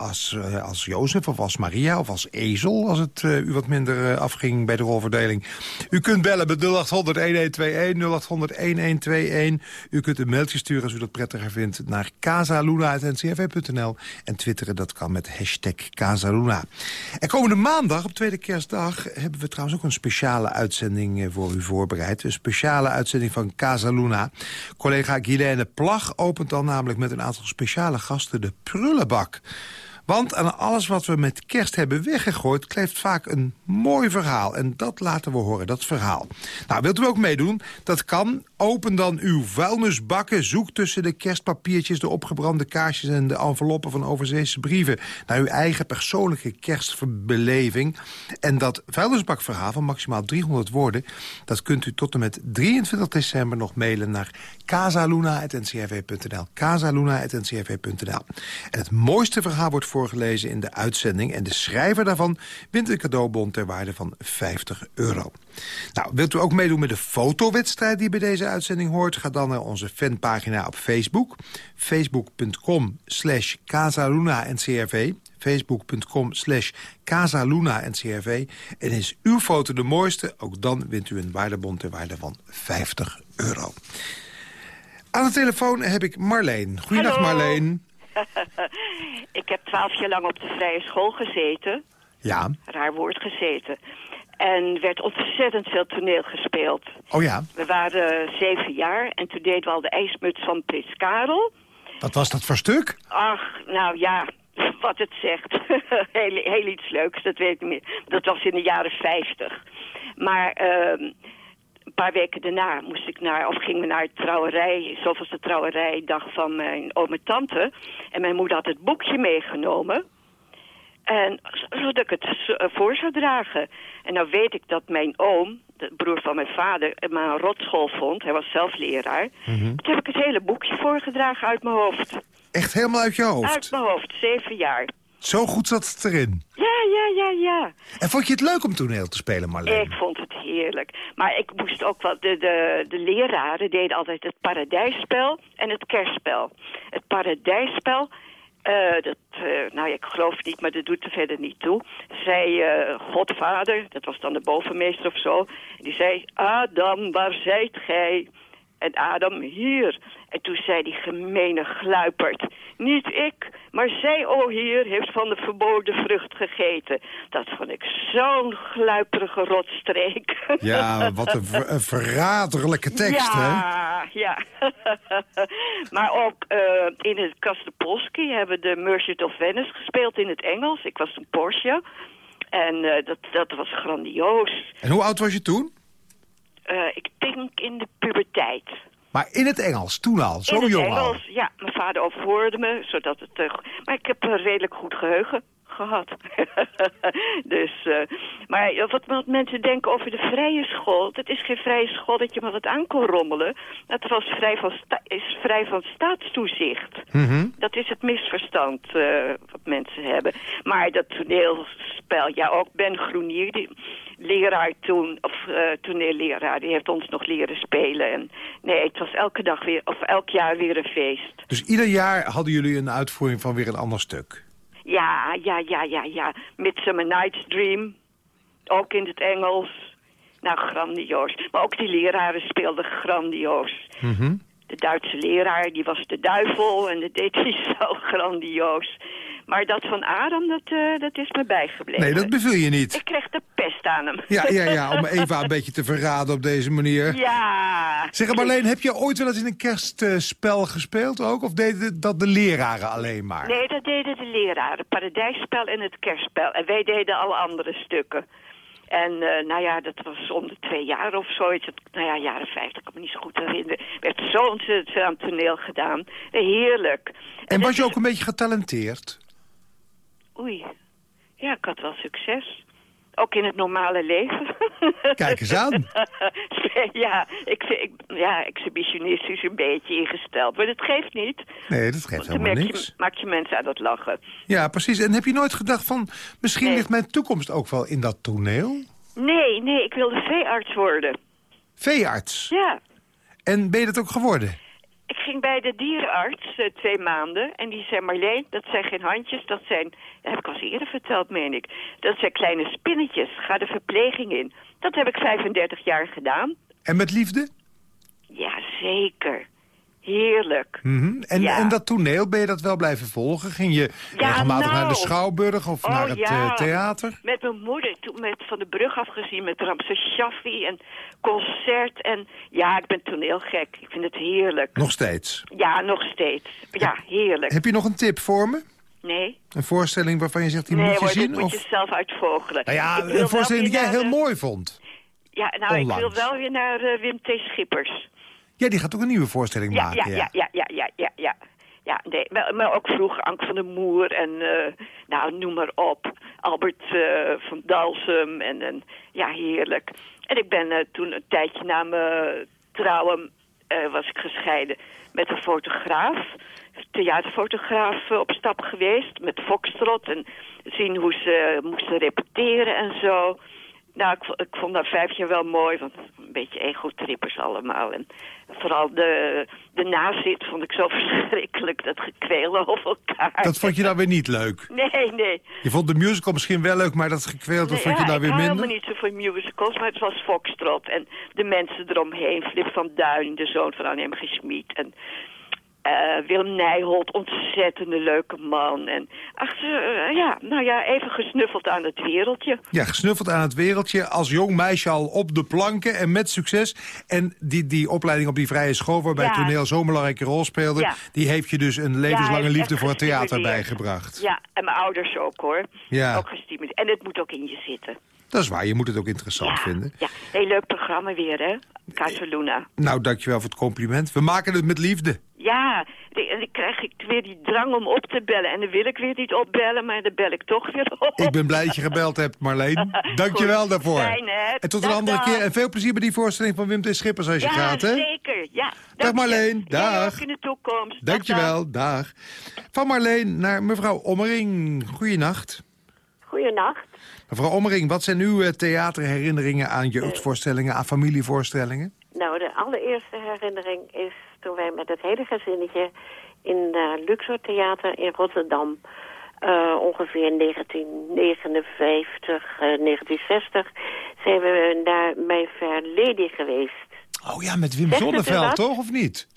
[SPEAKER 3] Als, eh, als Jozef of als Maria of als Ezel... als het eh, u wat minder eh, afging bij de rolverdeling. U kunt bellen met 0800-1121, 0800-1121. U kunt een mailtje sturen als u dat prettiger vindt... naar casaluna.ncrv.nl. En twitteren dat kan met hashtag Casaluna. En komende maandag, op tweede kerstdag... hebben we trouwens ook een speciale uitzending voor u voorbereid. Een speciale uitzending van Casaluna. Collega Guilaine Plag opent dan namelijk met een aantal speciale gasten... de prullenbak. Want aan alles wat we met kerst hebben weggegooid... kleeft vaak een mooi verhaal. En dat laten we horen, dat verhaal. Nou, wilt u ook meedoen? Dat kan. Open dan uw vuilnisbakken. Zoek tussen de kerstpapiertjes, de opgebrande kaarsjes... en de enveloppen van overzeese brieven... naar uw eigen persoonlijke kerstbeleving. En dat vuilnisbakverhaal van maximaal 300 woorden... dat kunt u tot en met 23 december nog mailen naar casaluna.ncrv.nl. casaluna.ncrv.nl. En het mooiste verhaal wordt voorgelezen in de uitzending... en de schrijver daarvan wint een cadeaubon ter waarde van 50 euro. Nou, wilt u ook meedoen met de fotowedstrijd die bij deze uitzending hoort? Ga dan naar onze fanpagina op Facebook. Facebook.com slash casaluna.ncrv facebook.com slash casaluna.ncrv. En is uw foto de mooiste, ook dan wint u een waardebon ter waarde van 50 euro. Aan de telefoon heb ik Marleen. Goedendag. Marleen.
[SPEAKER 12] ik heb twaalf jaar lang op de vrije school gezeten.
[SPEAKER 3] Ja.
[SPEAKER 12] Raar woord gezeten. En werd ontzettend veel toneel gespeeld.
[SPEAKER 3] Oh ja.
[SPEAKER 12] We waren zeven jaar en toen deden we al de ijsmuts van Prins Karel.
[SPEAKER 3] Wat was dat voor stuk?
[SPEAKER 12] Ach, nou ja, wat het zegt. heel, heel iets leuks, dat weet ik niet meer. Dat was in de jaren 50. Maar ehm, paar weken daarna moest ik naar, of gingen we naar de trouwerij, zoals de trouwerijdag van mijn oom en tante. En mijn moeder had het boekje meegenomen. En zodat ik het eh, voor zou dragen. En nou weet ik dat mijn oom, de broer van mijn vader, het maar een rotschool vond. Hij was zelf leraar. Toen heb ik het hele boekje voorgedragen uit mijn hoofd.
[SPEAKER 3] Echt helemaal uit je hoofd?
[SPEAKER 12] Uit mijn hoofd, zeven jaar.
[SPEAKER 3] Zo goed zat het erin.
[SPEAKER 12] Ja, ja, ja, ja.
[SPEAKER 3] En vond je het leuk om toneel te spelen, Marleen?
[SPEAKER 12] Ik vond het heerlijk. Maar ik moest ook wel... De, de, de leraren deden altijd het paradijsspel en het kerstspel. Het paradijsspel... eh, dat, eh, nou, ik geloof niet, maar dat doet er verder niet toe. Zei eh, Godvader, dat was dan de bovenmeester of zo. Die zei, Adam, waar zijt gij? En Adam, hier. En toen zei die gemene gluiperd, niet ik, maar zij, o heer, heeft van de verboden vrucht gegeten. Dat vond ik zo'n gluiperige rotstreek.
[SPEAKER 3] Ja, wat een, ver- een verraderlijke tekst, hè?
[SPEAKER 12] ja, ja. maar ook eh, in het Kastepolski hebben de Merchant of Venice gespeeld in het Engels. Ik was een Porsche. En eh, dat, dat was grandioos.
[SPEAKER 3] En hoe oud was je toen?
[SPEAKER 12] Eh, ik denk in de puberteit.
[SPEAKER 3] Maar in het Engels, toen al, zo
[SPEAKER 12] in het
[SPEAKER 3] jong al.
[SPEAKER 12] Engels, ja. Mijn vader overhoorde me, zodat het... eh, maar ik heb een redelijk goed geheugen gehad. dus, eh, maar wat, wat mensen denken over de vrije school... dat is geen vrije school dat je maar wat aan kon rommelen. Dat was vrij van, is vrij van staatstoezicht. Dat is het misverstand eh, wat mensen hebben. Maar dat toneelspel, ja, ook Ben Groenier, die leraar toen, of eh toneelleraar, die heeft ons nog leren spelen. En nee, het was elke dag weer, of elk jaar weer een feest.
[SPEAKER 3] Dus ieder jaar hadden jullie een uitvoering van weer een ander stuk.
[SPEAKER 12] Ja, ja, ja, ja, ja. Midsummer Night's Dream, ook in het Engels. Nou, grandioos. Maar ook die leraren speelden grandioos. De Duitse leraar, die was de duivel en dat deed hij zo grandioos. Maar dat van Adam, dat, eh, dat is me bijgebleven.
[SPEAKER 3] Nee, dat beviel je niet.
[SPEAKER 12] Ik kreeg de pest aan hem.
[SPEAKER 3] Ja, ja, ja, om Eva een beetje te verraden op deze manier.
[SPEAKER 12] Ja.
[SPEAKER 3] Zeg Marleen, heb je ooit wel eens in een kerstspel gespeeld ook? Of deden dat de leraren alleen maar?
[SPEAKER 12] Nee, dat deden de leraren. Paradijsspel en het kerstspel. En wij deden alle andere stukken. En eh, nou ja, dat was om de twee jaar of zoiets. Nou ja, jaren vijftig, kan me niet zo goed herinneren. Er werd zo ontzettend veel aan toneel gedaan. Heerlijk.
[SPEAKER 3] En was je ook een beetje getalenteerd?
[SPEAKER 12] Oei. Ja, ik had wel succes. Ook in het normale leven.
[SPEAKER 3] Kijk eens aan.
[SPEAKER 12] ja, ik, ik, ja, exhibitionistisch een beetje ingesteld. Maar dat geeft niet.
[SPEAKER 3] Nee, dat geeft helemaal
[SPEAKER 12] maak
[SPEAKER 3] niks.
[SPEAKER 12] je, maak je mensen aan het lachen.
[SPEAKER 3] Ja, precies. En heb je nooit gedacht van... misschien
[SPEAKER 12] Nee.
[SPEAKER 3] ligt mijn toekomst ook wel in dat toneel?
[SPEAKER 12] Nee, nee, ik wilde veearts worden.
[SPEAKER 3] Veearts.
[SPEAKER 12] Ja.
[SPEAKER 3] En ben je dat ook geworden?
[SPEAKER 12] Ik ging bij de dierenarts eh, twee maanden en die zei Marleen, dat zijn geen handjes, dat zijn, dat heb ik al eens eerder verteld, meen ik. Dat zijn kleine spinnetjes, ga de verpleging in. Dat heb ik 35 jaar gedaan.
[SPEAKER 3] En met liefde?
[SPEAKER 12] Ja, zeker. Heerlijk.
[SPEAKER 3] Mhm. en,
[SPEAKER 12] Ja.
[SPEAKER 3] en dat toneel, ben je dat wel blijven volgen? Ging je
[SPEAKER 12] Ja,
[SPEAKER 3] regelmatig naar de
[SPEAKER 12] nou.
[SPEAKER 3] Schouwburg of
[SPEAKER 12] Oh,
[SPEAKER 3] naar het
[SPEAKER 12] ja.
[SPEAKER 3] eh, theater?
[SPEAKER 12] Met mijn moeder, toen met Van de Brug afgezien, met Ramses Shaffi en concert. En ja, ik ben toneelgek. Ik vind het heerlijk.
[SPEAKER 3] Nog steeds.
[SPEAKER 12] Ja, nog steeds. Ja, heerlijk.
[SPEAKER 3] Heb je nog een tip voor me?
[SPEAKER 12] Nee.
[SPEAKER 3] Een voorstelling waarvan je zegt, die
[SPEAKER 12] nee
[SPEAKER 3] moet je
[SPEAKER 12] hoor,
[SPEAKER 3] zien?
[SPEAKER 12] moet je zelf uitvogelen.
[SPEAKER 3] Nou ja, een voorstelling die jij heel
[SPEAKER 12] eh,
[SPEAKER 3] mooi vond.
[SPEAKER 12] Ja, nou, ik wil wel weer naar eh, Wim T. Schippers.
[SPEAKER 3] Ja, die gaat ook een nieuwe voorstelling
[SPEAKER 12] Ja,
[SPEAKER 3] maken.
[SPEAKER 12] ja, ja, ja, ja, ja, ja, ja. Ja, nee, maar, ook vroeger Ank van der Moer en, eh, nou, noem maar op. Albert eh, van Dalsem en, en, ja, heerlijk. En ik ben eh, toen een tijdje na mijn trouwen, was ik gescheiden met een fotograaf. Theaterfotograaf op stap geweest met Foxtrot en zien hoe ze moesten repeteren en zo. Nou, ik, ik vond dat vijf jaar wel mooi, want een beetje egotrippers allemaal. En vooral de, de nazit vond ik zo verschrikkelijk, dat gekweel over elkaar.
[SPEAKER 3] Dat vond je dan weer niet leuk.
[SPEAKER 12] Nee, nee.
[SPEAKER 3] Je vond de musical misschien wel leuk, maar dat gekweeld, dat
[SPEAKER 12] nee
[SPEAKER 3] vond je daar weer
[SPEAKER 12] ik hou
[SPEAKER 3] minder?
[SPEAKER 12] helemaal niet zo van musicals, maar het was Foxtrot. En de mensen eromheen, Flip van Duin, de zoon van Anne M. G. Schmid. En eh, Willem Nijholt, ontzettende leuke man. En ach, ze, eh, ja, nou ja, even gesnuffeld aan het wereldje.
[SPEAKER 3] Ja, gesnuffeld aan het wereldje. Als jong meisje al op de planken en met succes. En die, die opleiding op die vrije school... waarbij
[SPEAKER 12] Ja.
[SPEAKER 3] toneel zo'n belangrijke rol speelde...
[SPEAKER 12] Ja.
[SPEAKER 3] die heeft je dus een levenslange liefde voor het theater bijgebracht.
[SPEAKER 12] Ja, en mijn ouders ook hoor.
[SPEAKER 3] Ja.
[SPEAKER 12] Ook gestimuleerd. En het moet ook in je zitten.
[SPEAKER 3] Dat is waar, je moet het ook interessant vinden.
[SPEAKER 12] Ja, heel leuk programma weer hè, Casaluna.
[SPEAKER 3] Nou, dankjewel voor het compliment. We maken het met liefde.
[SPEAKER 12] Ja, dan krijg ik weer die drang om op te bellen. En dan wil ik weer niet opbellen, maar dan bel ik toch weer op.
[SPEAKER 3] Ik ben blij dat je gebeld hebt, Marleen. Dankjewel
[SPEAKER 12] Goed,
[SPEAKER 3] daarvoor.
[SPEAKER 12] fijn, hè?
[SPEAKER 3] En tot een
[SPEAKER 12] Dag,
[SPEAKER 3] andere
[SPEAKER 12] dag.
[SPEAKER 3] keer. En veel plezier bij die voorstelling van Wim T. Schippers als je
[SPEAKER 12] ja,
[SPEAKER 3] gaat, hè?
[SPEAKER 12] zeker. Ja,
[SPEAKER 3] Dag
[SPEAKER 12] dank je.
[SPEAKER 3] Marleen, dag.
[SPEAKER 12] ook in de toekomst. Dag,
[SPEAKER 3] Dankjewel, dag. Van Marleen naar mevrouw Ommering. Goeienacht.
[SPEAKER 13] Goeienacht.
[SPEAKER 3] Mevrouw Ommering, wat zijn uw eh, theaterherinneringen aan jeugdvoorstellingen, aan familievoorstellingen?
[SPEAKER 13] Nou, de allereerste herinnering is toen wij met het hele gezinnetje in uh, Luxor Theater in Rotterdam uh, ongeveer 1959, uh, 1960 zijn we naar mijn Lady geweest.
[SPEAKER 3] Oh ja, met Wim
[SPEAKER 13] het
[SPEAKER 3] Zonneveld, toch? Of niet?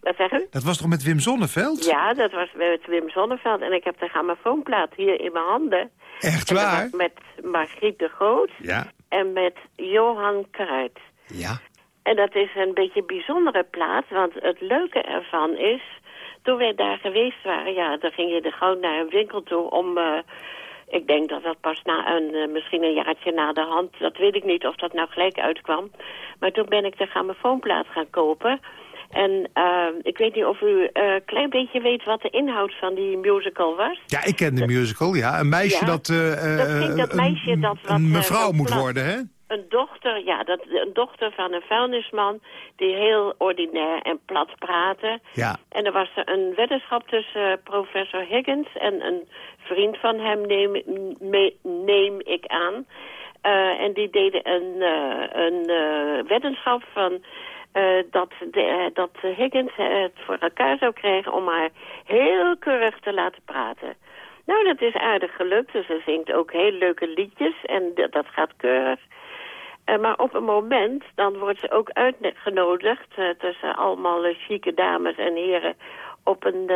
[SPEAKER 13] Wat zeg u?
[SPEAKER 3] Dat was toch met Wim Zonneveld?
[SPEAKER 13] Ja, dat was met Wim Zonneveld. En ik heb de grammofoonplaat hier in mijn handen.
[SPEAKER 3] Echt waar?
[SPEAKER 13] met Margriet de Groot
[SPEAKER 3] Ja.
[SPEAKER 13] en met Johan Kruid.
[SPEAKER 3] Ja.
[SPEAKER 13] En dat is een beetje een bijzondere plaats, want het leuke ervan is... toen wij daar geweest waren, ja, dan ging je er gewoon naar een winkel toe om... eh, ik denk dat dat pas na een, eh, misschien een jaartje na de hand... dat weet ik niet of dat nou gelijk uitkwam. Maar toen ben ik de grammofoonplaat gaan kopen... En eh, ik weet niet of u een klein beetje weet wat de inhoud van die musical was.
[SPEAKER 3] Ja, ik ken de musical, ja. Een meisje
[SPEAKER 13] Ja,
[SPEAKER 3] dat, eh,
[SPEAKER 13] dat ging dat
[SPEAKER 3] een-
[SPEAKER 13] meisje dat wat,
[SPEAKER 3] een
[SPEAKER 13] eh,
[SPEAKER 3] mevrouw moet
[SPEAKER 13] plat-
[SPEAKER 3] worden, hè?
[SPEAKER 13] Een dochter, ja, dat, een dochter van een vuilnisman die heel ordinair en plat praatte.
[SPEAKER 3] Ja.
[SPEAKER 13] En er was een weddenschap tussen eh, professor Higgins en een vriend van hem, neem, me- neem ik aan. Eh, en die deden een, eh, een eh, weddenschap van... eh, dat, de, eh, dat Higgins het voor elkaar zou krijgen om haar heel keurig te laten praten. Nou, dat is aardig gelukt. Dus ze zingt ook heel leuke liedjes en dat, gaat keurig. Eh, maar op een moment, dan wordt ze ook uitgenodigd eh, tussen allemaal eh, chique dames en heren op een,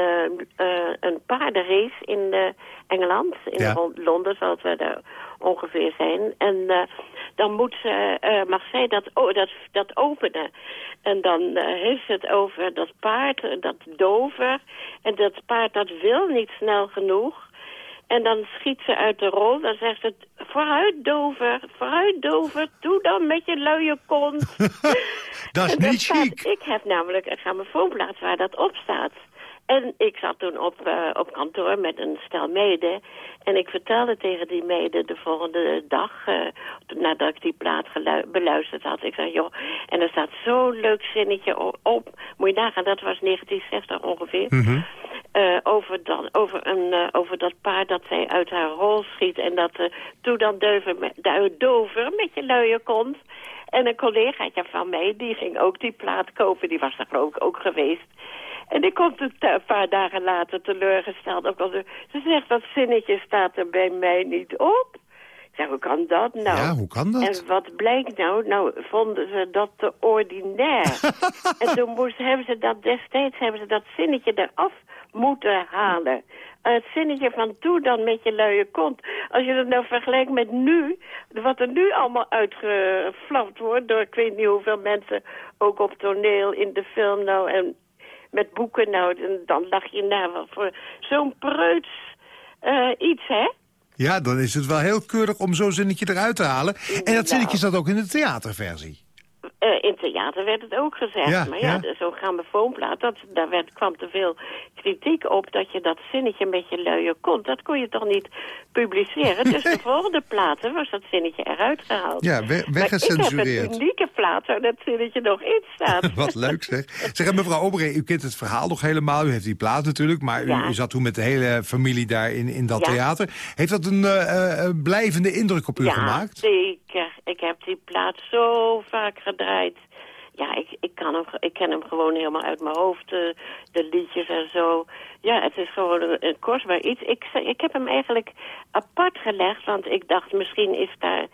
[SPEAKER 13] eh, een paardenrace in eh, Engeland. In
[SPEAKER 14] Ja.
[SPEAKER 13] Londen zal het wel daar ongeveer zijn. En dan moet ze, mag zij dat, o- dat, dat openen. En dan heeft ze het over dat paard, dat dover. En dat paard dat wil niet snel genoeg. En dan schiet ze uit de rol. Dan zegt ze, vooruit dover, vooruit dover, doe dan met je luie kont.
[SPEAKER 3] Dat is niet chic.
[SPEAKER 13] Ik heb namelijk een grammofoonplaats waar dat op staat. En ik zat toen op, eh, op kantoor met een stel meiden. En ik vertelde tegen die meiden de volgende dag, toen- nadat ik die plaat beluisterd had. Ik zei, joh, en er staat zo'n leuk zinnetje op. Moet je nagaan, dat was 1960 ongeveer. Eh, over, dan, over, een, over dat paard dat zij uit haar rol schiet. En dat uh, toen dan du- dover met je luie kont. En een collegaatje van mij, die ging ook die plaat kopen. Die was er geloof ik ook geweest. En ik kom toen te- een paar dagen later teleurgesteld. Ook al zo, ze zegt, dat zinnetje staat er bij mij niet op. Ik zeg, hoe kan dat nou?
[SPEAKER 3] Ja, hoe kan dat?
[SPEAKER 13] En wat blijkt nou? Nou, vonden ze dat te ordinair. en toen moest, hebben ze dat destijds, hebben ze dat zinnetje eraf moeten halen. Het zinnetje van doe dan met je luie kont. Als je dat nou vergelijkt met nu, wat er nu allemaal uitgeflapt wordt door ik weet niet hoeveel mensen, ook op toneel, in de film nou en met boeken nou, en dan lach je na voor zo'n preuts Eh, iets, hè?
[SPEAKER 3] Ja, dan is het wel heel keurig om zo'n zinnetje eruit te halen. En dat
[SPEAKER 13] Nou.
[SPEAKER 3] zinnetje zat ook in de theaterversie.
[SPEAKER 13] Eh, in theater werd het ook gezegd.
[SPEAKER 3] Ja,
[SPEAKER 13] maar ja,
[SPEAKER 3] ja.
[SPEAKER 13] zo'n grammofoonplaat, dat, daar werd, kwam te veel kritiek op... dat je dat zinnetje met je luie kont, dat kon je toch niet publiceren? dus de volgende platen was dat zinnetje eruit gehaald.
[SPEAKER 3] Ja, we-
[SPEAKER 13] Maar ik
[SPEAKER 3] weggecensureerd.
[SPEAKER 13] heb een unieke plaat waar dat zinnetje nog in staat.
[SPEAKER 3] Wat leuk zeg. Zeg, mevrouw Oberé, u kent het verhaal nog helemaal. U heeft die plaat natuurlijk, maar u,
[SPEAKER 13] Ja.
[SPEAKER 3] u zat toen met de hele familie daar in, in dat
[SPEAKER 13] Ja.
[SPEAKER 3] theater. Heeft dat een eh, eh, blijvende indruk op u
[SPEAKER 13] ja,
[SPEAKER 3] gemaakt?
[SPEAKER 13] zeker. Ik heb die plaat zo vaak gedraaid. Ja, ik, ik, kan hem, ik ken hem gewoon helemaal uit mijn hoofd, de, de liedjes en zo. Ja, het is gewoon een, een kostbaar iets. Ik, ik heb hem eigenlijk apart gelegd, want ik dacht misschien is daar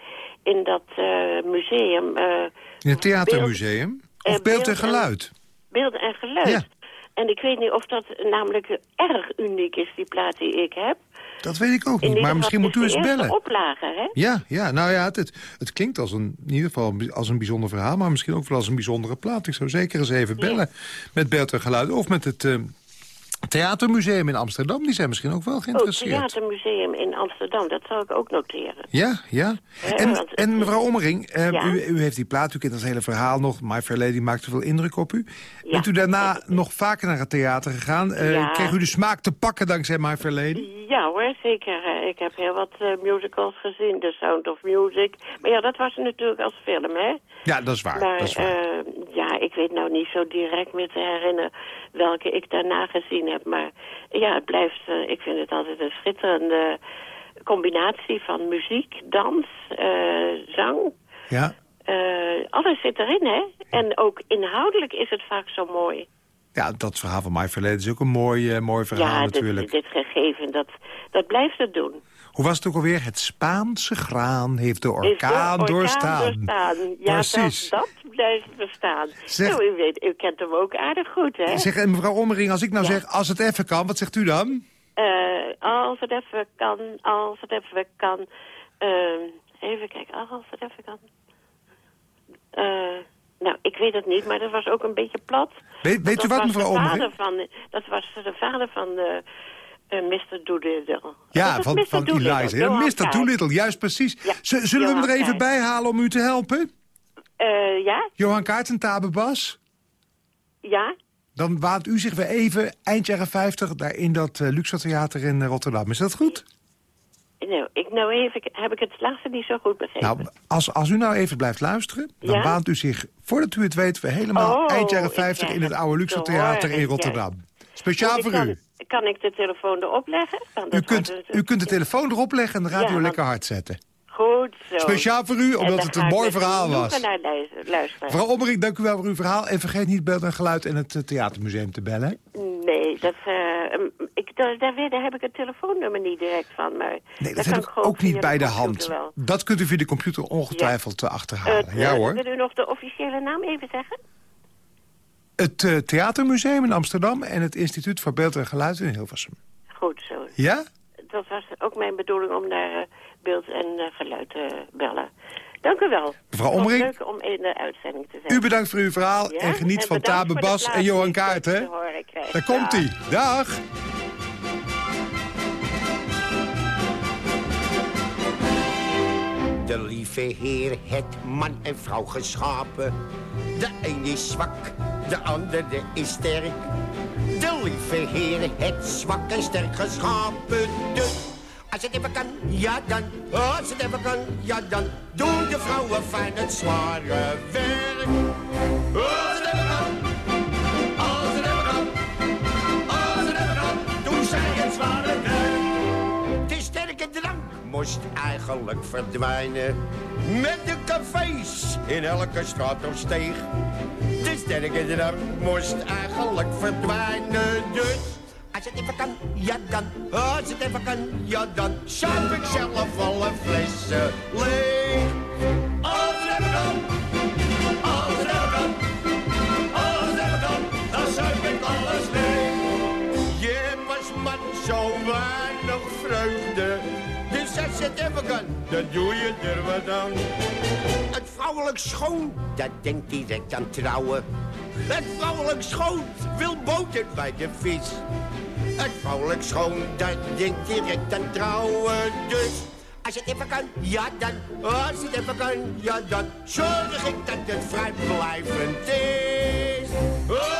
[SPEAKER 13] in dat eh, museum... eh,
[SPEAKER 3] In het theatermuseum?
[SPEAKER 13] eh,
[SPEAKER 3] Of beeld en
[SPEAKER 13] beeld en-
[SPEAKER 3] geluid?
[SPEAKER 13] beeld en geluid.
[SPEAKER 3] Ja.
[SPEAKER 13] En ik weet niet of dat namelijk erg uniek is, die plaat die ik heb.
[SPEAKER 3] Dat weet ik ook niet, maar misschien moet u eens bellen.
[SPEAKER 13] oplage, hè?
[SPEAKER 3] Ja, ja, nou ja, het, het, het klinkt als een, in ieder geval als een bijzonder verhaal... maar misschien ook wel als een bijzondere plaat. Ik zou zeker eens even bellen met beeld en geluid. Of met het eh, theatermuseum in Amsterdam. Die zijn misschien ook wel
[SPEAKER 13] Oh,
[SPEAKER 3] geïnteresseerd.
[SPEAKER 13] Theatermuseum in Amsterdam, dat zal ik ook noteren.
[SPEAKER 3] Ja, ja. En, en mevrouw Ommering, eh,
[SPEAKER 13] Ja?
[SPEAKER 3] u, u heeft die plaat, u kent dat hele verhaal nog. My Fair Lady maakte veel indruk op u. Bent u daarna nog vaker naar het theater gegaan? Eh. Kreeg u de smaak te pakken dankzij My Fair Lady?
[SPEAKER 13] Ja hoor, zeker. Eh, Ik heb heel wat musicals gezien, The Sound of Music. Maar ja, dat was natuurlijk als film, hè?
[SPEAKER 3] Ja, dat is waar.
[SPEAKER 13] Maar
[SPEAKER 3] dat is waar.
[SPEAKER 13] ja, ik weet nou niet zo direct meer te herinneren welke ik daarna gezien heb. Maar ja, het blijft, eh, ik vind het altijd een schitterende combinatie van muziek, dans, eh, zang.
[SPEAKER 3] ja.
[SPEAKER 13] Eh, alles zit erin, hè? En ook inhoudelijk is het vaak zo mooi.
[SPEAKER 3] ja, dat verhaal van My Fair Lady is ook een mooi, mooi verhaal
[SPEAKER 13] ja,
[SPEAKER 3] natuurlijk.
[SPEAKER 13] Dit, dit gegeven, dat, dat blijft het doen.
[SPEAKER 3] Hoe was het ook alweer? Het Spaanse graan heeft de orkaan, doorstaan.
[SPEAKER 13] doorstaan. Ja,
[SPEAKER 3] Precies.
[SPEAKER 13] Dat, blijft bestaan.
[SPEAKER 3] Zeg-
[SPEAKER 13] Nou, u, weet, u kent hem ook aardig goed, hè?
[SPEAKER 3] Zeg, en mevrouw Ommering, als ik nou
[SPEAKER 13] Ja.
[SPEAKER 3] zeg, als het even kan, wat zegt u dan?
[SPEAKER 13] Eh, als het even kan, als het even kan. Ehm, even kijken, als het even kan. Eh, nou, ik weet het niet, maar dat was ook een beetje plat.
[SPEAKER 3] Weet, weet u wat, mevrouw Ommering?
[SPEAKER 13] vader van, Dat was de vader van de, eh, Mr. Doolittle.
[SPEAKER 3] Ja, van,
[SPEAKER 13] Mr.
[SPEAKER 3] van
[SPEAKER 13] Doolittle?
[SPEAKER 3] Eliza. Ja, Mr. Doolittle, juist precies.
[SPEAKER 13] Ja,
[SPEAKER 3] Zullen we hem er even bij halen om u te helpen?
[SPEAKER 13] Eh, ja,
[SPEAKER 3] Johan Kaart en Tabe Bas?
[SPEAKER 13] ja.
[SPEAKER 3] Dan waant u zich weer even eind jaren 50 daar in dat eh, Luxor Theater in Rotterdam. Is dat goed?
[SPEAKER 13] Nou, ik, nou even, heb ik het laatste niet zo goed begrepen.
[SPEAKER 3] Nou, als, als u nou even blijft luisteren, dan
[SPEAKER 13] Ja?
[SPEAKER 3] waant u zich, voordat u het weet, weer helemaal
[SPEAKER 13] Oh,
[SPEAKER 3] eind jaren
[SPEAKER 13] ik
[SPEAKER 3] 50 in het oude Luxor
[SPEAKER 13] te
[SPEAKER 3] Theater in. Rotterdam. Speciaal voor u.
[SPEAKER 13] Kan ik de telefoon erop leggen?
[SPEAKER 3] U kunt, u kunt de telefoon erop leggen en de radio
[SPEAKER 13] Ja,
[SPEAKER 3] lekker hard zetten.
[SPEAKER 13] Goed zo.
[SPEAKER 3] Speciaal voor u, omdat het een mooi verhaal was.
[SPEAKER 13] naar luisteren-.
[SPEAKER 3] Mevrouw Ommering, dank u wel voor uw verhaal. En vergeet niet beeld en geluid en het eh, theatermuseum te bellen.
[SPEAKER 13] Nee, dat, eh, ik, daar, daar, heb ik het telefoonnummer niet direct van. Maar
[SPEAKER 3] Nee,
[SPEAKER 13] dat
[SPEAKER 3] heb
[SPEAKER 13] ik
[SPEAKER 3] ook niet bij de hand.
[SPEAKER 13] wel.
[SPEAKER 3] Dat kunt u via de computer ongetwijfeld eh, achterhalen. Ja hoor.
[SPEAKER 13] Wil u nog de officiële naam even zeggen?
[SPEAKER 3] Het eh, Theatermuseum in Amsterdam en het Instituut voor Beeld en Geluid in Hilversum.
[SPEAKER 13] Goed zo.
[SPEAKER 3] Ja?
[SPEAKER 13] Dat was ook mijn bedoeling om naar eh, beeld en eh, geluid te bellen. Dank u wel.
[SPEAKER 3] Mevrouw Ommering?
[SPEAKER 13] leuk om in de uitzending te zijn.
[SPEAKER 3] U bedankt voor uw verhaal
[SPEAKER 13] Ja,
[SPEAKER 3] en geniet
[SPEAKER 13] en
[SPEAKER 3] van Tabe Bas en Johan
[SPEAKER 13] die ik
[SPEAKER 3] Kaart, hè?
[SPEAKER 13] te horen krijg.
[SPEAKER 3] Daar komt hij. Dag.
[SPEAKER 14] De lieve Heer het man en vrouw geschapen. De een is zwak, de andere is sterk. De lieve Heer het zwak en sterk geschapen. Dus als het even kan, ja dan. Als het even kan, ja dan. Doen de vrouwen fijn het zware werk. Moest eigenlijk verdwijnen. Met de cafés in elke straat of steeg. De sterke drank moest eigenlijk verdwijnen. Dus als het even kan, ja dan. Als het even kan, ja dan. Zuip ik zelf alle flessen leeg. Als het even kan, zo weinig vreugde. Dus als het even kan, dan doe je er wat aan. Het vrouwelijk schoon, dat denkt direct aan trouwen. Het vrouwelijk schoon wil boter bij de vis. Het vrouwelijk schoon, dat denkt direct aan trouwen. Dus als het even kan, ja dan. Als het even kan, ja dan. Zorg ik dat het vrijblijvend is. Als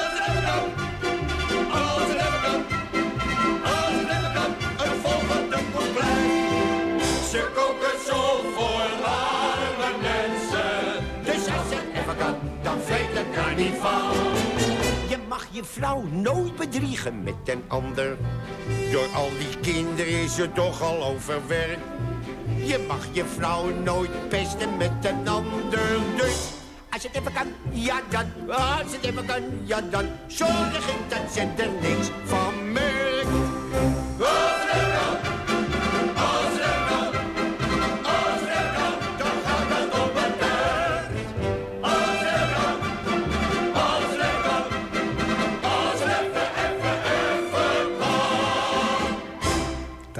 [SPEAKER 14] Je mag je vrouw nooit bedriegen met een ander. Door al die kinderen is ze toch al overwerkt. Je mag je vrouw nooit pesten met een ander. Dus als het even kan, ja dan. Als het even kan, ja dan. Zorg ik dat ze er niks van merkt.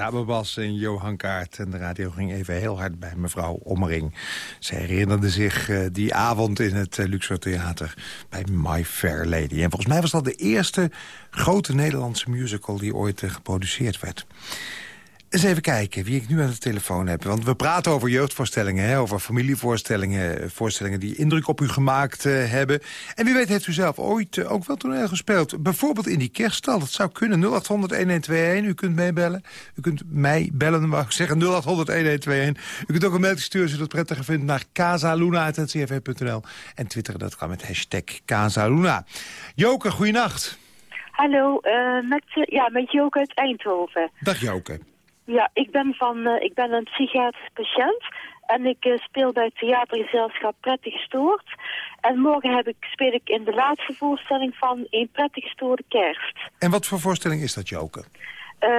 [SPEAKER 3] Tabebas en Johan Kaart. En de radio ging even heel hard bij mevrouw Ommering. Zij herinnerde zich eh, die avond in het uh, Luxor Theater bij My Fair Lady. En volgens mij was dat de eerste grote Nederlandse musical die ooit eh, geproduceerd werd. Eens even kijken wie ik nu aan de telefoon heb. Want we praten over jeugdvoorstellingen, hè, over familievoorstellingen... eh, voorstellingen die indruk op u gemaakt eh, hebben. En wie weet heeft u zelf ooit eh, ook wel toneel gespeeld. Bijvoorbeeld in die kerststal, dat zou kunnen. 0800-1121, u kunt meebellen. U kunt mij bellen, wou ik zeggen 0800-1121. U kunt ook een mailtje sturen als u dat prettiger vindt... naar casaluna.ncrv.nl. En twitteren, dat kan met hashtag Casaluna. Joke, goeienacht.
[SPEAKER 15] Hallo, met, ja, met Joke uit Eindhoven.
[SPEAKER 3] Dag Joke.
[SPEAKER 15] Ja, ik ben, van, eh, ik ben een psychiatrisch patiënt en ik eh, speel bij het theatergezelschap Prettig Gestoord. En morgen heb ik, speel ik in de laatste voorstelling van Een Prettig Gestoorde Kerst.
[SPEAKER 3] En wat voor voorstelling is dat, Joke?
[SPEAKER 15] Eh,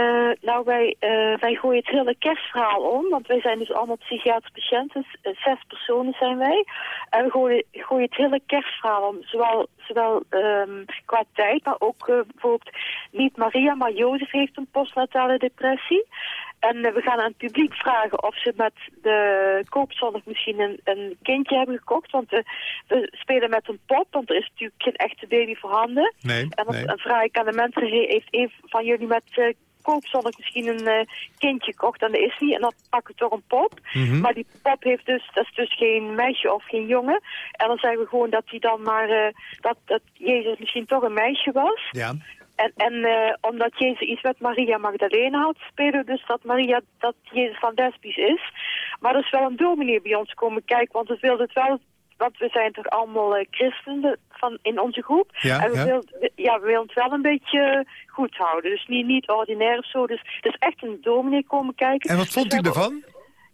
[SPEAKER 15] nou, wij, wij gooien het hele kerstverhaal om, want wij zijn dus allemaal psychiatrische patiënten. Zes personen zijn wij. En we gooien, gooien het hele kerstverhaal om, zowel, zowel ehm, qua tijd, maar ook eh, bijvoorbeeld niet Maria, maar Jozef heeft een postnatale depressie. En eh, we gaan aan het publiek vragen of ze met de koopzondag misschien een, een kindje hebben gekocht. Want eh, we spelen met een pop, want er is natuurlijk geen echte baby voorhanden.
[SPEAKER 3] Nee,
[SPEAKER 15] En dan
[SPEAKER 3] nee.
[SPEAKER 15] vraag ik aan de mensen, he- heeft een van jullie met uh, koopzondag misschien een eh, kindje gekocht? En dat is niet. En dan pakken we toch een pop.
[SPEAKER 16] Mhm.
[SPEAKER 15] Maar die pop heeft dus, dat is dus geen meisje of geen jongen. En dan zeggen we gewoon dat hij dan maar, eh, dat, dat Jezus misschien toch een meisje was.
[SPEAKER 3] Ja.
[SPEAKER 15] En, en eh, omdat Jezus iets met Maria Magdalena had, spelen we dus dat Maria, dat Jezus van lesbisch is. Maar er is wel een dominee bij ons komen kijken, want we wilden het wel, want we zijn toch allemaal eh, christenen van, in onze groep.
[SPEAKER 16] Ja,
[SPEAKER 15] en we,
[SPEAKER 16] ja.
[SPEAKER 15] wilden, ja, we willen het wel een beetje goed houden. Dus niet, niet ordinair of zo. Dus het is echt een dominee komen kijken.
[SPEAKER 3] En wat vond
[SPEAKER 15] Dus
[SPEAKER 3] u
[SPEAKER 15] we
[SPEAKER 3] ervan?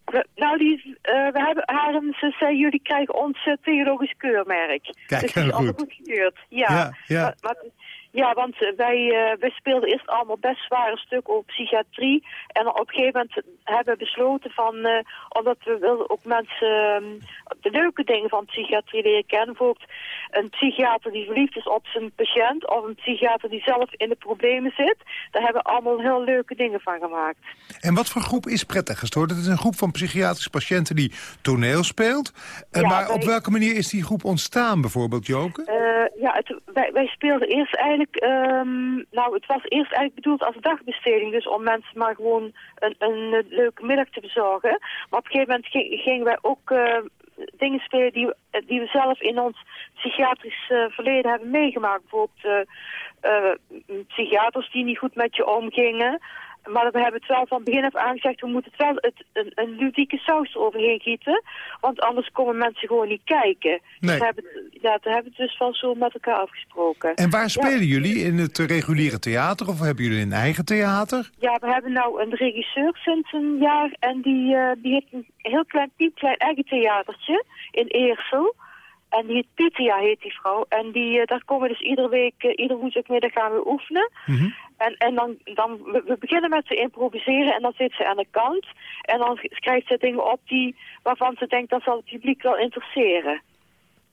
[SPEAKER 15] we- nou, die, eh, we hebben haar en ze zei, jullie krijgen ons eh, theologisch keurmerk.
[SPEAKER 3] Kijk,
[SPEAKER 15] dus die is
[SPEAKER 3] goed.
[SPEAKER 15] goed gekeurd. Ja,
[SPEAKER 3] Ja, ja.
[SPEAKER 15] Maar, maar- ja want eh, wij, wij speelden eerst allemaal best zware stukken over psychiatrie. En op een gegeven moment hebben we besloten van, eh, omdat we wilden ook mensen eh, de leuke dingen van psychiatrie leren kennen. Bijvoorbeeld een psychiater die verliefd is op zijn patiënt of een psychiater die zelf in de problemen zit. Daar hebben we allemaal heel leuke dingen van gemaakt.
[SPEAKER 3] En wat voor groep is prettig gestoord? Het is een groep van psychiatrische patiënten die toneel speelt.
[SPEAKER 15] Ja,
[SPEAKER 3] maar
[SPEAKER 15] wij-
[SPEAKER 3] op welke manier is die groep ontstaan bijvoorbeeld, Joke?
[SPEAKER 15] Ja, het, wij, wij speelden eerst eigenlijk, ehm, nou het was eerst eigenlijk bedoeld als dagbesteding. Dus om mensen maar gewoon een, een, leuke middag te bezorgen. Maar op een gegeven moment ging- gingen wij ook eh, dingen spelen die, die we zelf in ons psychiatrisch eh, verleden hebben meegemaakt. Bijvoorbeeld eh, psychiaters die niet goed met je omgingen. Maar we hebben het wel van begin af aan gezegd, we moeten het wel het, een, een ludieke saus eroverheen gieten. Want anders komen mensen gewoon niet kijken.
[SPEAKER 3] Nee.
[SPEAKER 15] Dus we hebben, het- ja, daar hebben we het dus wel zo met elkaar afgesproken.
[SPEAKER 3] En waar
[SPEAKER 15] Ja.
[SPEAKER 3] spelen jullie? In het reguliere theater of hebben jullie een eigen theater?
[SPEAKER 15] Ja, we hebben nou een regisseur sinds een jaar en die, eh, die heeft een heel klein, piepklein eigen theatertje in Eersel. En die heet heet die vrouw. En die, eh, daar komen we dus iedere week, uh, iedere woensdagmiddag gaan we oefenen. En, en dan, dan we, we beginnen met te improviseren en dan zit ze aan de kant. En dan schrijft ze dingen op die, waarvan ze denkt dat zal het publiek wel interesseren.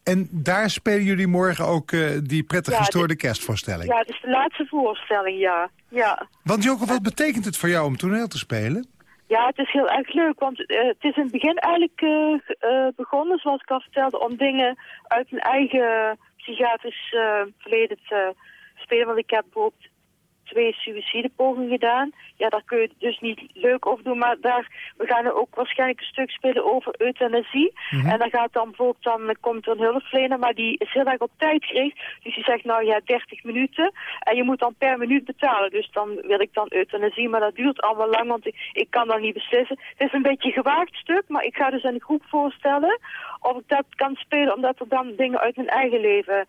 [SPEAKER 3] En daar spelen jullie morgen ook uh, die prettig
[SPEAKER 15] Ja,
[SPEAKER 3] gestoorde
[SPEAKER 15] dit-
[SPEAKER 3] kerstvoorstelling.
[SPEAKER 15] Ja, het is de laatste voorstelling, ja. Ja.
[SPEAKER 3] Want Joke, wat betekent het voor jou om toneel te spelen?
[SPEAKER 15] Ja, het is heel erg leuk, want eh, het is in het begin eigenlijk ge- eh, begonnen, zoals ik al vertelde, om dingen uit mijn eigen psychiatrisch verleden te spelen. Want ik heb bijvoorbeeld twee suïcidepogingen gedaan. Ja, daar kun je het dus niet leuk over doen, maar daar, we gaan er ook waarschijnlijk een stuk spelen over euthanasie.
[SPEAKER 16] Mhm.
[SPEAKER 15] En dan gaat dan bijvoorbeeld, dan komt er een hulpverlener, maar die is heel erg op tijd gericht. Dus die zegt, nou ja, 30 minuten. En je moet dan per minuut betalen. Dus dan wil ik dan euthanasie, maar dat duurt allemaal lang, want ik, ik kan dan niet beslissen. Het is een beetje een gewaagd stuk, maar ik ga dus aan de groep voorstellen of ik dat kan spelen, omdat er dan dingen uit mijn eigen leven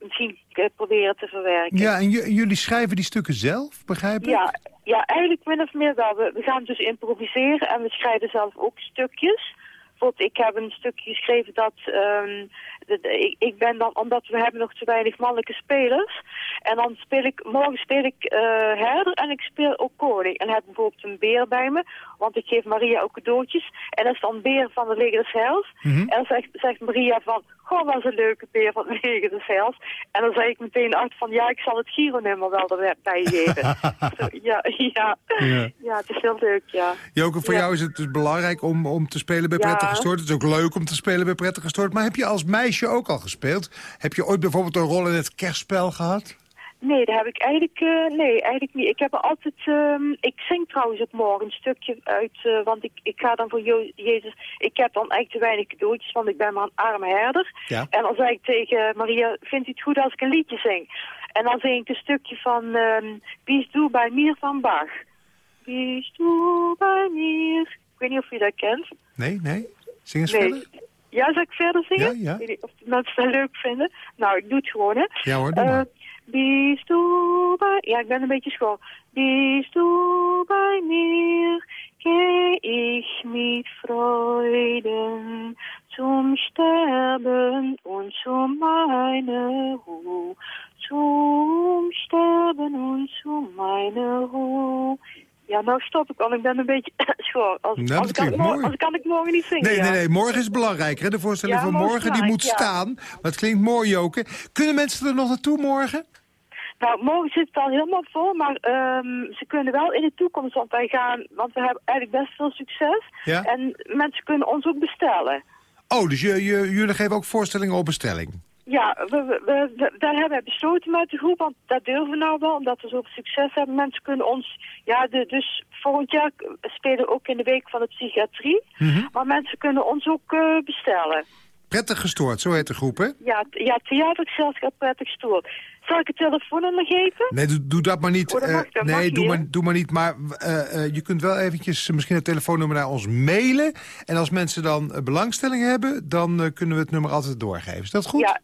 [SPEAKER 15] misschien proberen te verwerken.
[SPEAKER 3] Ja, en jullie schrijven die stukken zelf, begrijp ik?
[SPEAKER 15] Ja, ja, eigenlijk min of meer wel. We, we gaan dus improviseren en we schrijven zelf ook stukjes. Bijvoorbeeld, ik heb een stukje geschreven dat... ehm, de, de- ik, ik ben dan, omdat we hebben nog te weinig mannelijke spelers. En dan speel ik, morgen speel ik eh, herder en ik speel ook koning. En heb bijvoorbeeld een beer bij me, want ik geef Maria ook cadeautjes. En dat is dan beer van de Leger des Heils.
[SPEAKER 16] Mhm.
[SPEAKER 15] En dan zegt, zegt Maria van, goh, wat een leuke beer van de Leger des Heils. En dan zeg ik meteen uit van, ja, ik zal het Giro-nummer wel erbij geven. Zo, ja, ja.
[SPEAKER 3] Ja.
[SPEAKER 15] Ja. het is heel leuk, ja.
[SPEAKER 3] Joke, voor
[SPEAKER 15] Ja.
[SPEAKER 3] jou is het dus belangrijk om, om te spelen bij
[SPEAKER 15] Ja.
[SPEAKER 3] Gestoord. Het is ook leuk om te spelen bij Prettig Gestoord. Maar heb je als meisje ook al gespeeld? Heb je ooit bijvoorbeeld een rol in het kerstspel gehad?
[SPEAKER 15] Nee, dat heb ik eigenlijk, eh, nee, eigenlijk niet. Ik heb er altijd, ehm, ik zing trouwens ook morgen een stukje uit, eh, want ik, ik ga dan voor Jo- Jezus, ik heb dan eigenlijk te weinig cadeautjes, want ik ben maar een arme herder.
[SPEAKER 16] Ja.
[SPEAKER 15] En dan zei ik tegen Maria, vindt u het goed als ik een liedje zing? En dan zing ik een stukje van ehm Wie is du bij mir van Bach. Is du bij mir? Ik weet niet of u dat kent.
[SPEAKER 3] Nee, nee. Zing eens
[SPEAKER 15] Nee.
[SPEAKER 3] verder.
[SPEAKER 15] Ja, zal ik verder zingen?
[SPEAKER 3] Ja, ja.
[SPEAKER 15] Of mensen dat leuk vinden. Nou, ik doe het gewoon, hè.
[SPEAKER 3] Ja hoor, doe
[SPEAKER 15] Eh,
[SPEAKER 3] maar.
[SPEAKER 15] Bei... Ja, ik ben een beetje schoon. Bist du bei mir, geh ich mit Freuden zum Sterben und zu meiner Ruhe. Zum Sterben und zu meiner Ruhe. Ja, nou stop ik, want ik ben een beetje schoon. Als,
[SPEAKER 3] Nou, dat
[SPEAKER 15] als, kan ik morgen, als kan ik morgen niet zingen.
[SPEAKER 3] Nee,
[SPEAKER 15] ja.
[SPEAKER 3] nee, nee. Morgen is belangrijker. Hè? De voorstelling
[SPEAKER 15] Ja,
[SPEAKER 3] van
[SPEAKER 15] morgen
[SPEAKER 3] die moet
[SPEAKER 15] ja.
[SPEAKER 3] staan. Maar het klinkt mooi, Joke. Kunnen mensen er nog naartoe morgen?
[SPEAKER 15] Nou, morgen zit het al helemaal vol, maar ehm, ze kunnen wel in de toekomst, want wij gaan, want we hebben eigenlijk best veel succes.
[SPEAKER 3] Ja.
[SPEAKER 15] En mensen kunnen ons ook bestellen.
[SPEAKER 3] Oh, dus je, je, jullie geven ook voorstellingen op bestelling?
[SPEAKER 15] Ja, we, we, we- we- daar hebben we besloten met de groep, want dat durven we nou wel, omdat we zoveel succes hebben. Mensen kunnen ons, ja, de, dus volgend jaar spelen we ook in de week van de psychiatrie,
[SPEAKER 3] Mhm.
[SPEAKER 15] maar mensen kunnen ons ook eh, bestellen.
[SPEAKER 3] Prettig gestoord, zo heet de groep, hè?
[SPEAKER 15] Ja, ja theatergezelschap prettig stoel. Zal ik het telefoonnummer geven?
[SPEAKER 3] Nee, doe, doe dat maar niet.
[SPEAKER 15] Oh, dat mag-
[SPEAKER 3] Eh,
[SPEAKER 15] dat mag
[SPEAKER 3] nee, doe, maar, doe maar niet. Maar eh, je kunt wel eventjes misschien het telefoonnummer naar ons mailen. En als mensen dan belangstelling hebben, dan kunnen we het nummer altijd doorgeven. Is dat goed?
[SPEAKER 15] Ja,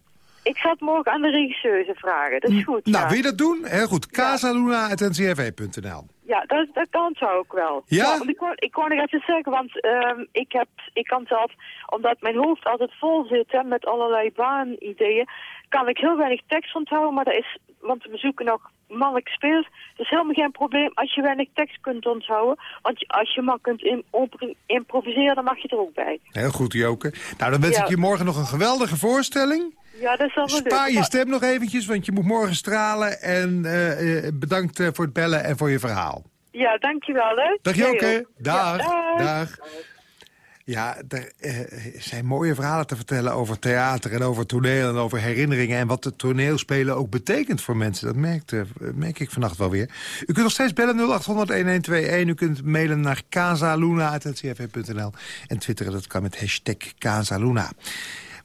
[SPEAKER 15] ik ga het morgen aan de regisseuse vragen. Dat is goed,
[SPEAKER 3] Nou,
[SPEAKER 15] ja.
[SPEAKER 3] wil je dat doen? Heel goed. casaluna.ncrv.nl
[SPEAKER 15] Ja, dat, dat kan zou ook wel.
[SPEAKER 3] Ja?
[SPEAKER 15] want ik, wou, ik wou nog even zeggen, want ehm, ik, heb, ik kan zelf, omdat mijn hoofd altijd vol zit hè, met allerlei baanideeën, kan ik heel weinig tekst onthouden, maar dat is, want we zoeken nog mannelijk spelers. Dat is helemaal geen probleem als je weinig tekst kunt onthouden, want als je maar kunt improviseren, dan mag je er ook bij.
[SPEAKER 3] Heel goed, Joke. Nou, dan wens
[SPEAKER 15] Ja.
[SPEAKER 3] ik je morgen nog een geweldige voorstelling.
[SPEAKER 15] Ja, dat is wel.
[SPEAKER 3] Spaar je stem nog eventjes, want je moet morgen stralen. En eh, eh, bedankt eh, voor het bellen en voor je verhaal.
[SPEAKER 15] Ja, dankjewel hè.
[SPEAKER 3] Dag Joke. Dag.
[SPEAKER 15] Ja,
[SPEAKER 3] dag. Ja, er eh, zijn mooie verhalen te vertellen over theater en over toneel en over herinneringen. En wat het toneelspelen ook betekent voor mensen. Dat eh, merk ik vannacht wel weer. U kunt nog steeds bellen 0800-1121. U kunt mailen naar casaluna.ncrv.nl. En twitteren, dat kan met hashtag Casaluna.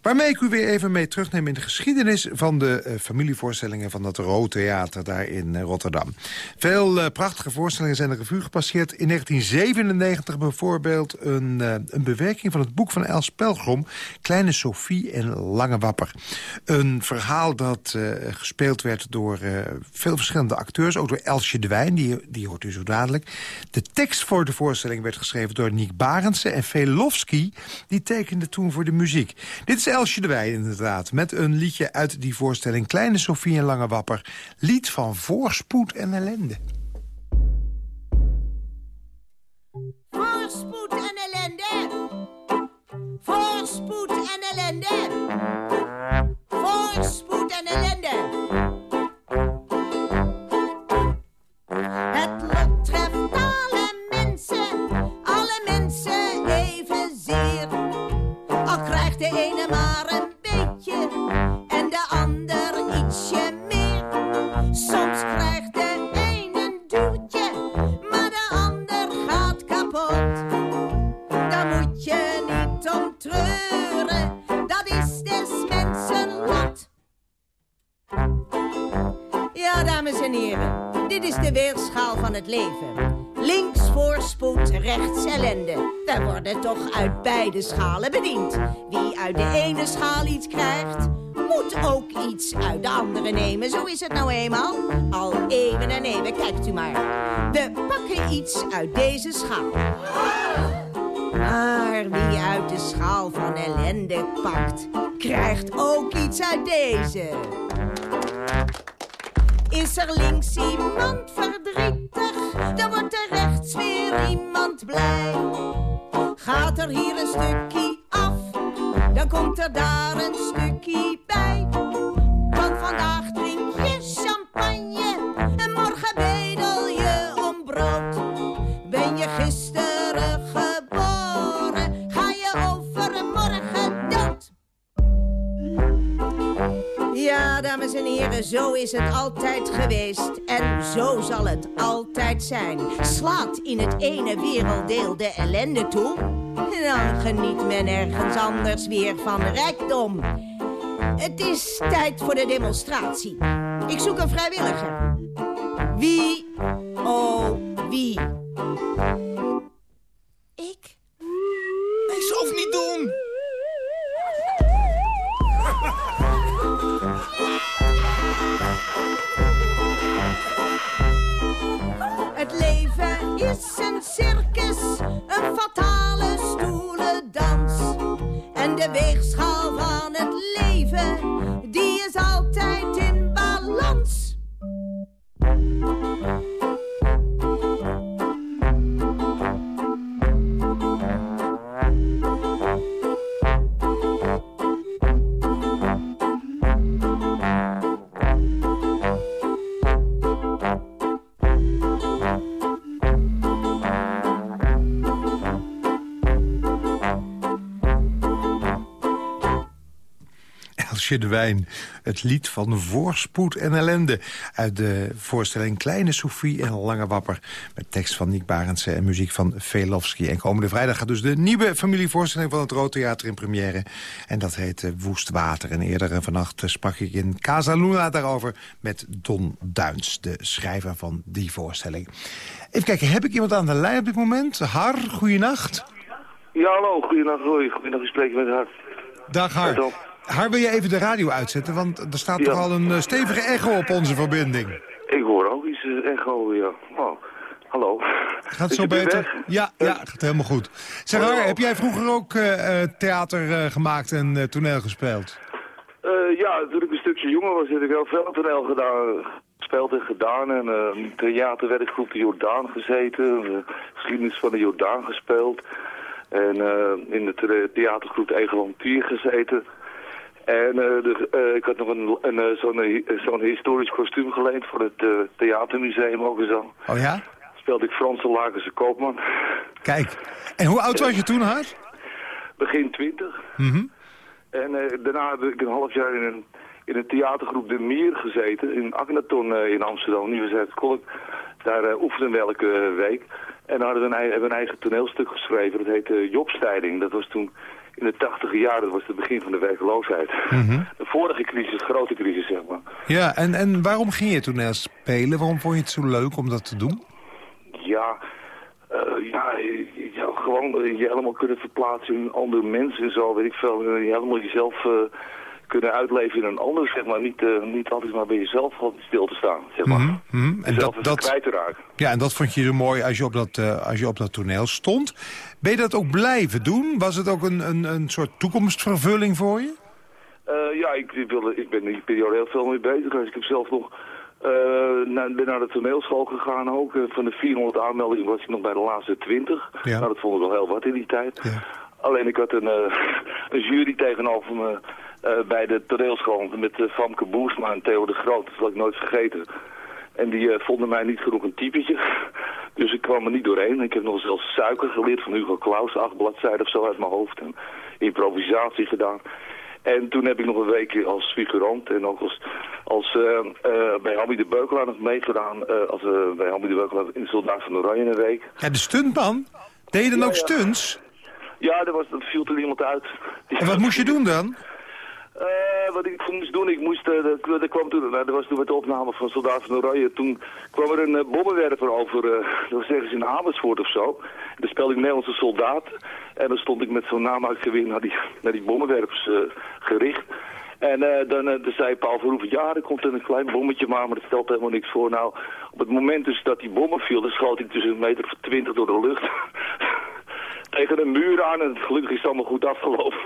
[SPEAKER 3] Waarmee ik u weer even mee terugneem in de geschiedenis van de eh, familievoorstellingen van het Rood Theater daar in eh, Rotterdam. Veel eh, prachtige voorstellingen zijn de revue gepasseerd. In 1997 bijvoorbeeld een, een bewerking van het boek van Els Pelgrom, Kleine Sophie en Lange Wapper. Een verhaal dat gespeeld werd door veel verschillende acteurs, ook door Elsje de Wijn, die, die hoort u zo dadelijk. De tekst voor de voorstelling werd geschreven door Niek Barendse en Velofsky, die tekende toen voor de muziek. Dit is Elsje de Wij inderdaad, met een liedje uit die voorstelling... Kleine Sofie en Lange Wapper, lied van voorspoed en ellende.
[SPEAKER 10] Voorspoed en ellende. Voorspoed en ellende. Voorspoed en ellende. En heren, dit is de weegschaal van het leven. Links voorspoed, rechts ellende. We worden toch uit beide schalen bediend. Wie uit de ene schaal iets krijgt, moet ook iets uit de andere nemen. Zo is het nou eenmaal. Al eeuwen en eeuwen, kijkt u maar. We pakken iets uit deze schaal. Maar wie uit de schaal van ellende pakt, krijgt ook iets uit deze. Is er links iemand verdrietig, dan wordt er rechts weer iemand blij. Gaat er hier een stukje af, dan komt er daar een stukje bij. Want vandaag dames en heren, zo is het altijd geweest. En zo zal het altijd zijn. Slaat in het ene werelddeel de ellende toe. Dan geniet men ergens anders weer van rijkdom. Het is tijd voor de demonstratie. Ik zoek een vrijwilliger. Wie, oh wie? Ik?
[SPEAKER 16] Nee, Sof, niet doen!
[SPEAKER 10] Het leven is een circus, een fatale stoelendans. En de weegschaal van het leven, die is altijd in balans.
[SPEAKER 3] Elsje de Wijn, het lied van voorspoed en ellende... uit de voorstelling Kleine Sophie en Lange Wapper... met tekst van Niek Barendse en muziek van Velofsky. En komende vrijdag gaat dus de nieuwe familievoorstelling... van het Rood Theater in première. En dat heet eh, Woest Water. En eerder en vannacht eh, sprak ik in Casa Luna daarover... met Don Duins, de schrijver van die voorstelling. Even kijken, heb ik iemand aan de lijn op dit moment? Har, goeienacht.
[SPEAKER 17] Ja, hallo, goedenacht Roy. Goedenacht, ik spreek met haar.
[SPEAKER 3] Dag Har. Har, wil je even de radio uitzetten? Want er staat toch al een eh, stevige echo op onze verbinding.
[SPEAKER 17] Ik hoor ook iets eh, echo, ja. Oh, hallo.
[SPEAKER 3] Gaat het zo beter? Ja, ja, gaat helemaal goed. Zeg Har, heb jij vroeger ook eh, theater gemaakt en toneel gespeeld?
[SPEAKER 17] Ja, toen ik een stukje jonger was, heb ik heel veel toneel gedaan. Gespeeld en gedaan. En in de theaterwerkgroep de Jordaan gezeten. De geschiedenis van de Jordaan gespeeld. En in de the- theatergroep de Egelantier gezeten. En eh, de, eh, ik had nog een, een, eh, zo'n zo'n historisch kostuum geleend voor het theatermuseum ook en zo.
[SPEAKER 3] Oh ja?
[SPEAKER 17] Speelde ik Franse Lakense Koopman.
[SPEAKER 3] Kijk. En hoe oud was je toen, Har?
[SPEAKER 17] Begin twintig.
[SPEAKER 3] Mhm.
[SPEAKER 17] En daarna heb ik een half jaar in een, in een theatergroep De Mier gezeten. In Akhenaton in Amsterdam, Universiteit Kolk. Daar eh, oefenden we elke week. En dan hadden we een, hebben we een eigen toneelstuk geschreven. Dat heette Jobstijding. Dat was toen in de tachtige jaren. Dat was het begin van de werkloosheid. De vorige crisis, grote crisis zeg maar.
[SPEAKER 3] Ja, en, en waarom ging je toneel spelen? Waarom vond je het zo leuk om dat te doen?
[SPEAKER 17] Ja, eh, ja, gewoon eh, je helemaal kunnen verplaatsen in een ander mens en zo, weet ik veel. Je helemaal jezelf eh, kunnen uitleven in een ander, zeg maar. Niet, eh, niet altijd maar bij jezelf stil te staan, zeg maar.
[SPEAKER 3] Mhm, mhm. En dat, dat,
[SPEAKER 17] kwijt te raken.
[SPEAKER 3] ja, en dat vond je zo mooi als je, op dat, eh, als je op dat toneel stond. Ben je dat ook blijven doen? Was het ook een, een, een soort toekomstvervulling voor je?
[SPEAKER 17] Eh, ja, ik, ik, wil, ik ben die periode heel veel mee bezig. geweest. Ik heb zelf nog naar, ben naar de toneelschool gegaan ook. Van de 400 aanmeldingen was ik nog bij de laatste 20.
[SPEAKER 3] Ja.
[SPEAKER 17] Nou, dat vond ik wel heel wat in die tijd. Alleen ik had een, een jury tegenover me bij de toneelschool met uh, Famke Boersma en Theo de Groot. Dat zal ik nooit vergeten. En die eh, vonden mij niet genoeg een typetje. Dus ik kwam er niet doorheen. Ik heb nog zelfs suiker geleerd van Hugo Claus, acht bladzijden of zo uit mijn hoofd. En improvisatie gedaan. En toen heb ik nog een week als figurant en ook als, als eh, eh, bij Hammy de Beukelaar nog meegedaan. eh, als, eh, bij Hammy de Beukelaar in de Soldaat van Oranje een week.
[SPEAKER 3] Ja, de stuntman? Deed je dan
[SPEAKER 17] Ja,
[SPEAKER 3] ook
[SPEAKER 17] ja.
[SPEAKER 3] stunts?
[SPEAKER 17] Ja, er was, dat viel er iemand uit.
[SPEAKER 3] En wat moest je doen dan?
[SPEAKER 17] Eh, wat ik moest doen, ik moest, er, er kwam toen, nou, dat was toen met de opname van Soldaat van Oranje. Toen kwam er een eh, bommenwerper over, dat was ergens in Amersfoort of zo. Daar speelde ik Nederlandse soldaat. En dan stond ik met zo'n namaakgeweer naar die, naar die bommenwerpers gericht. En dan, dan zei Paul Verhoeven, ja, er komt een klein bommetje maar, maar dat stelt helemaal niks voor. Nou, op het moment dus dat die bommen viel, dan schoot ik tussen een meter of twintig door de lucht. Tegen een muur aan en gelukkig is het allemaal goed afgelopen.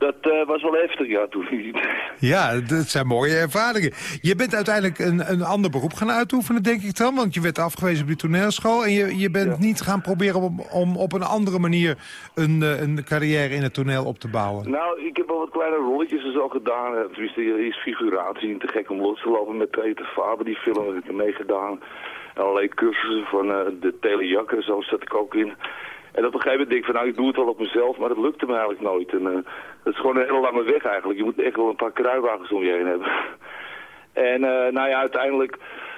[SPEAKER 17] Dat eh, was wel heftig, ja, toen.
[SPEAKER 3] Ja, dat zijn mooie ervaringen. Je bent uiteindelijk een, een ander beroep gaan uitoefenen, denk ik dan. Want je werd afgewezen op die toneelschool. En je, je bent niet gaan proberen om, om op een andere manier een, eh, een carrière in het toneel op te bouwen.
[SPEAKER 17] Nou, ik heb wel wat kleine rolletjes en zo gedaan. Eh, Tenminste, eerst figuratie. Te gek om los te lopen met Peter Faber. Die film heb ik meegedaan. En allerlei cursussen van de telejakker. Zo zat ik ook in. En op een gegeven moment denk ik van, nou, ik doe het wel op mezelf. Maar dat lukte me eigenlijk nooit. En eh, dat is gewoon een hele lange weg eigenlijk. Je moet echt wel een paar kruiwagens om je heen hebben. En eh, nou ja, uiteindelijk...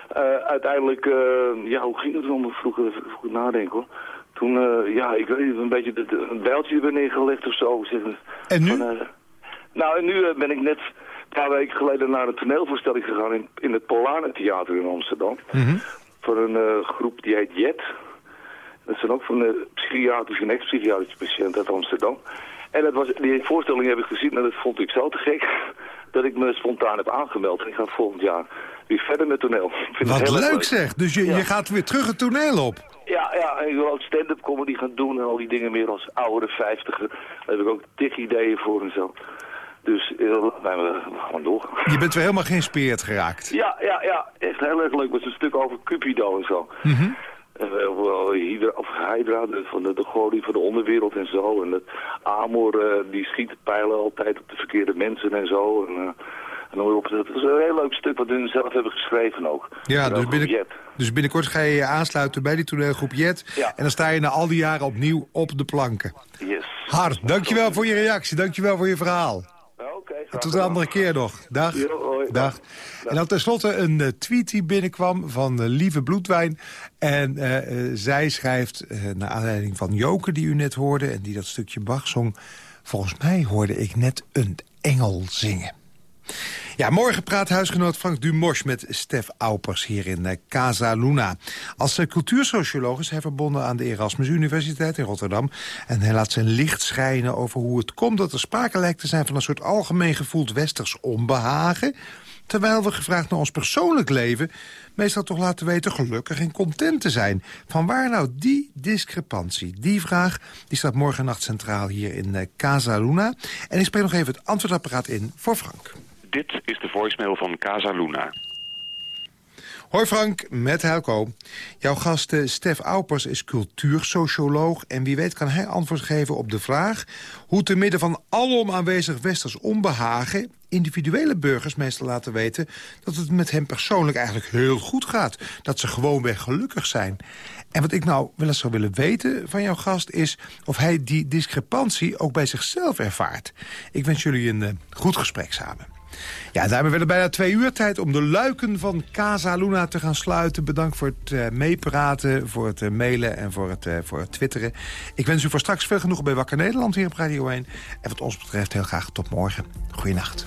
[SPEAKER 17] eh, uiteindelijk, eh, ja, hoe ging het dan? Vroeger, vroeger nadenken hoor. Toen, eh, ja, ik weet niet, een beetje de, de- een bijltje erbij neergelegd of zo. Zeg, maar.
[SPEAKER 3] En nu?
[SPEAKER 17] Van, eh, nou, en nu eh, ben ik net een paar weken geleden naar een toneelvoorstelling gegaan in, in het Polane Theater in Amsterdam. Voor een eh, groep die heet Jet. Dat zijn ook van de psychiatrische en ex-psychiatrische patiënten uit Amsterdam. En dat was, die voorstelling heb ik gezien en dat vond ik zo te gek dat ik me spontaan heb aangemeld. Ik ga volgend jaar weer verder met toneel. Vind
[SPEAKER 3] Wat
[SPEAKER 17] heel erg
[SPEAKER 3] leuk zeg. Dus je,
[SPEAKER 17] Ja.
[SPEAKER 3] je gaat weer terug het toneel op.
[SPEAKER 17] Ja, ja, en ik wil ook stand-up comedy gaan doen en al die dingen meer als oudere vijftiger. Daar heb ik ook tig ideeën voor en zo. Dus eh, wij we gaan door.
[SPEAKER 3] Je bent weer helemaal geïnspireerd geraakt.
[SPEAKER 17] Ja, ja, ja, echt heel erg leuk. Het was een stuk over Cupido en zo.
[SPEAKER 3] Mhm.
[SPEAKER 17] Hydra, of Hydra, de, van de, de goden van de onderwereld en zo. En dat Amor, eh, die schiet de pijlen altijd op de verkeerde mensen en zo. En, eh, en dan op, dat is een heel leuk stuk wat hun zelf hebben geschreven ook.
[SPEAKER 3] Ja, dus, binnen, dus binnenkort ga je je aansluiten bij die toneelgroep Jet.
[SPEAKER 17] Ja.
[SPEAKER 3] En dan sta je na al die jaren opnieuw op de planken.
[SPEAKER 17] Yes.
[SPEAKER 3] Hart, dankjewel voor je reactie. Dankjewel voor je verhaal. Tot een andere keer nog. Dag.
[SPEAKER 17] Hoi.
[SPEAKER 3] Dag. En dan tenslotte een eh, tweet die binnenkwam van eh, Lieve Bloedwijn. En eh, zij schrijft, naar aanleiding van Joke die u net hoorde... en die dat stukje Bach zong... volgens mij hoorde ik net een engel zingen. Ja, morgen praat huisgenoot Frank Dumosch met Stef Aupers hier in eh, Casa Luna. Als eh, cultuursocioloog is hij verbonden aan de Erasmus Universiteit in Rotterdam. En hij laat zijn licht schijnen over hoe het komt dat er sprake lijkt te zijn... van een soort algemeen gevoeld westers onbehagen... Terwijl we gevraagd naar ons persoonlijk leven... meestal toch laten weten gelukkig en content te zijn. Van waar nou die discrepantie? Die vraag die staat morgen nacht centraal hier in eh, Casa Luna. En ik spreek nog even het antwoordapparaat in voor Frank.
[SPEAKER 18] Dit is de voicemail van Casa Luna.
[SPEAKER 3] Hoi Frank, met Helco. Jouw gast Stef Aupers is cultuursocioloog... en wie weet kan hij antwoord geven op de vraag... hoe te midden van alom aanwezig westers onbehagen... individuele burgers meestal laten weten... dat het met hen persoonlijk eigenlijk heel goed gaat. Dat ze gewoonweg gelukkig zijn. En wat ik nou wel eens zou willen weten van jouw gast... is of hij die discrepantie ook bij zichzelf ervaart. Ik wens jullie een eh, goed gesprek samen. Ja, daarmee werden bijna twee uur tijd om de luiken van Casa Luna te gaan sluiten. Bedankt voor het eh, meepraten, voor het eh, mailen en voor het, eh, voor het twitteren. Ik wens u voor straks veel genoeg bij Wakker Nederland hier op Radio 1. En wat ons betreft heel graag tot morgen. Goeienacht.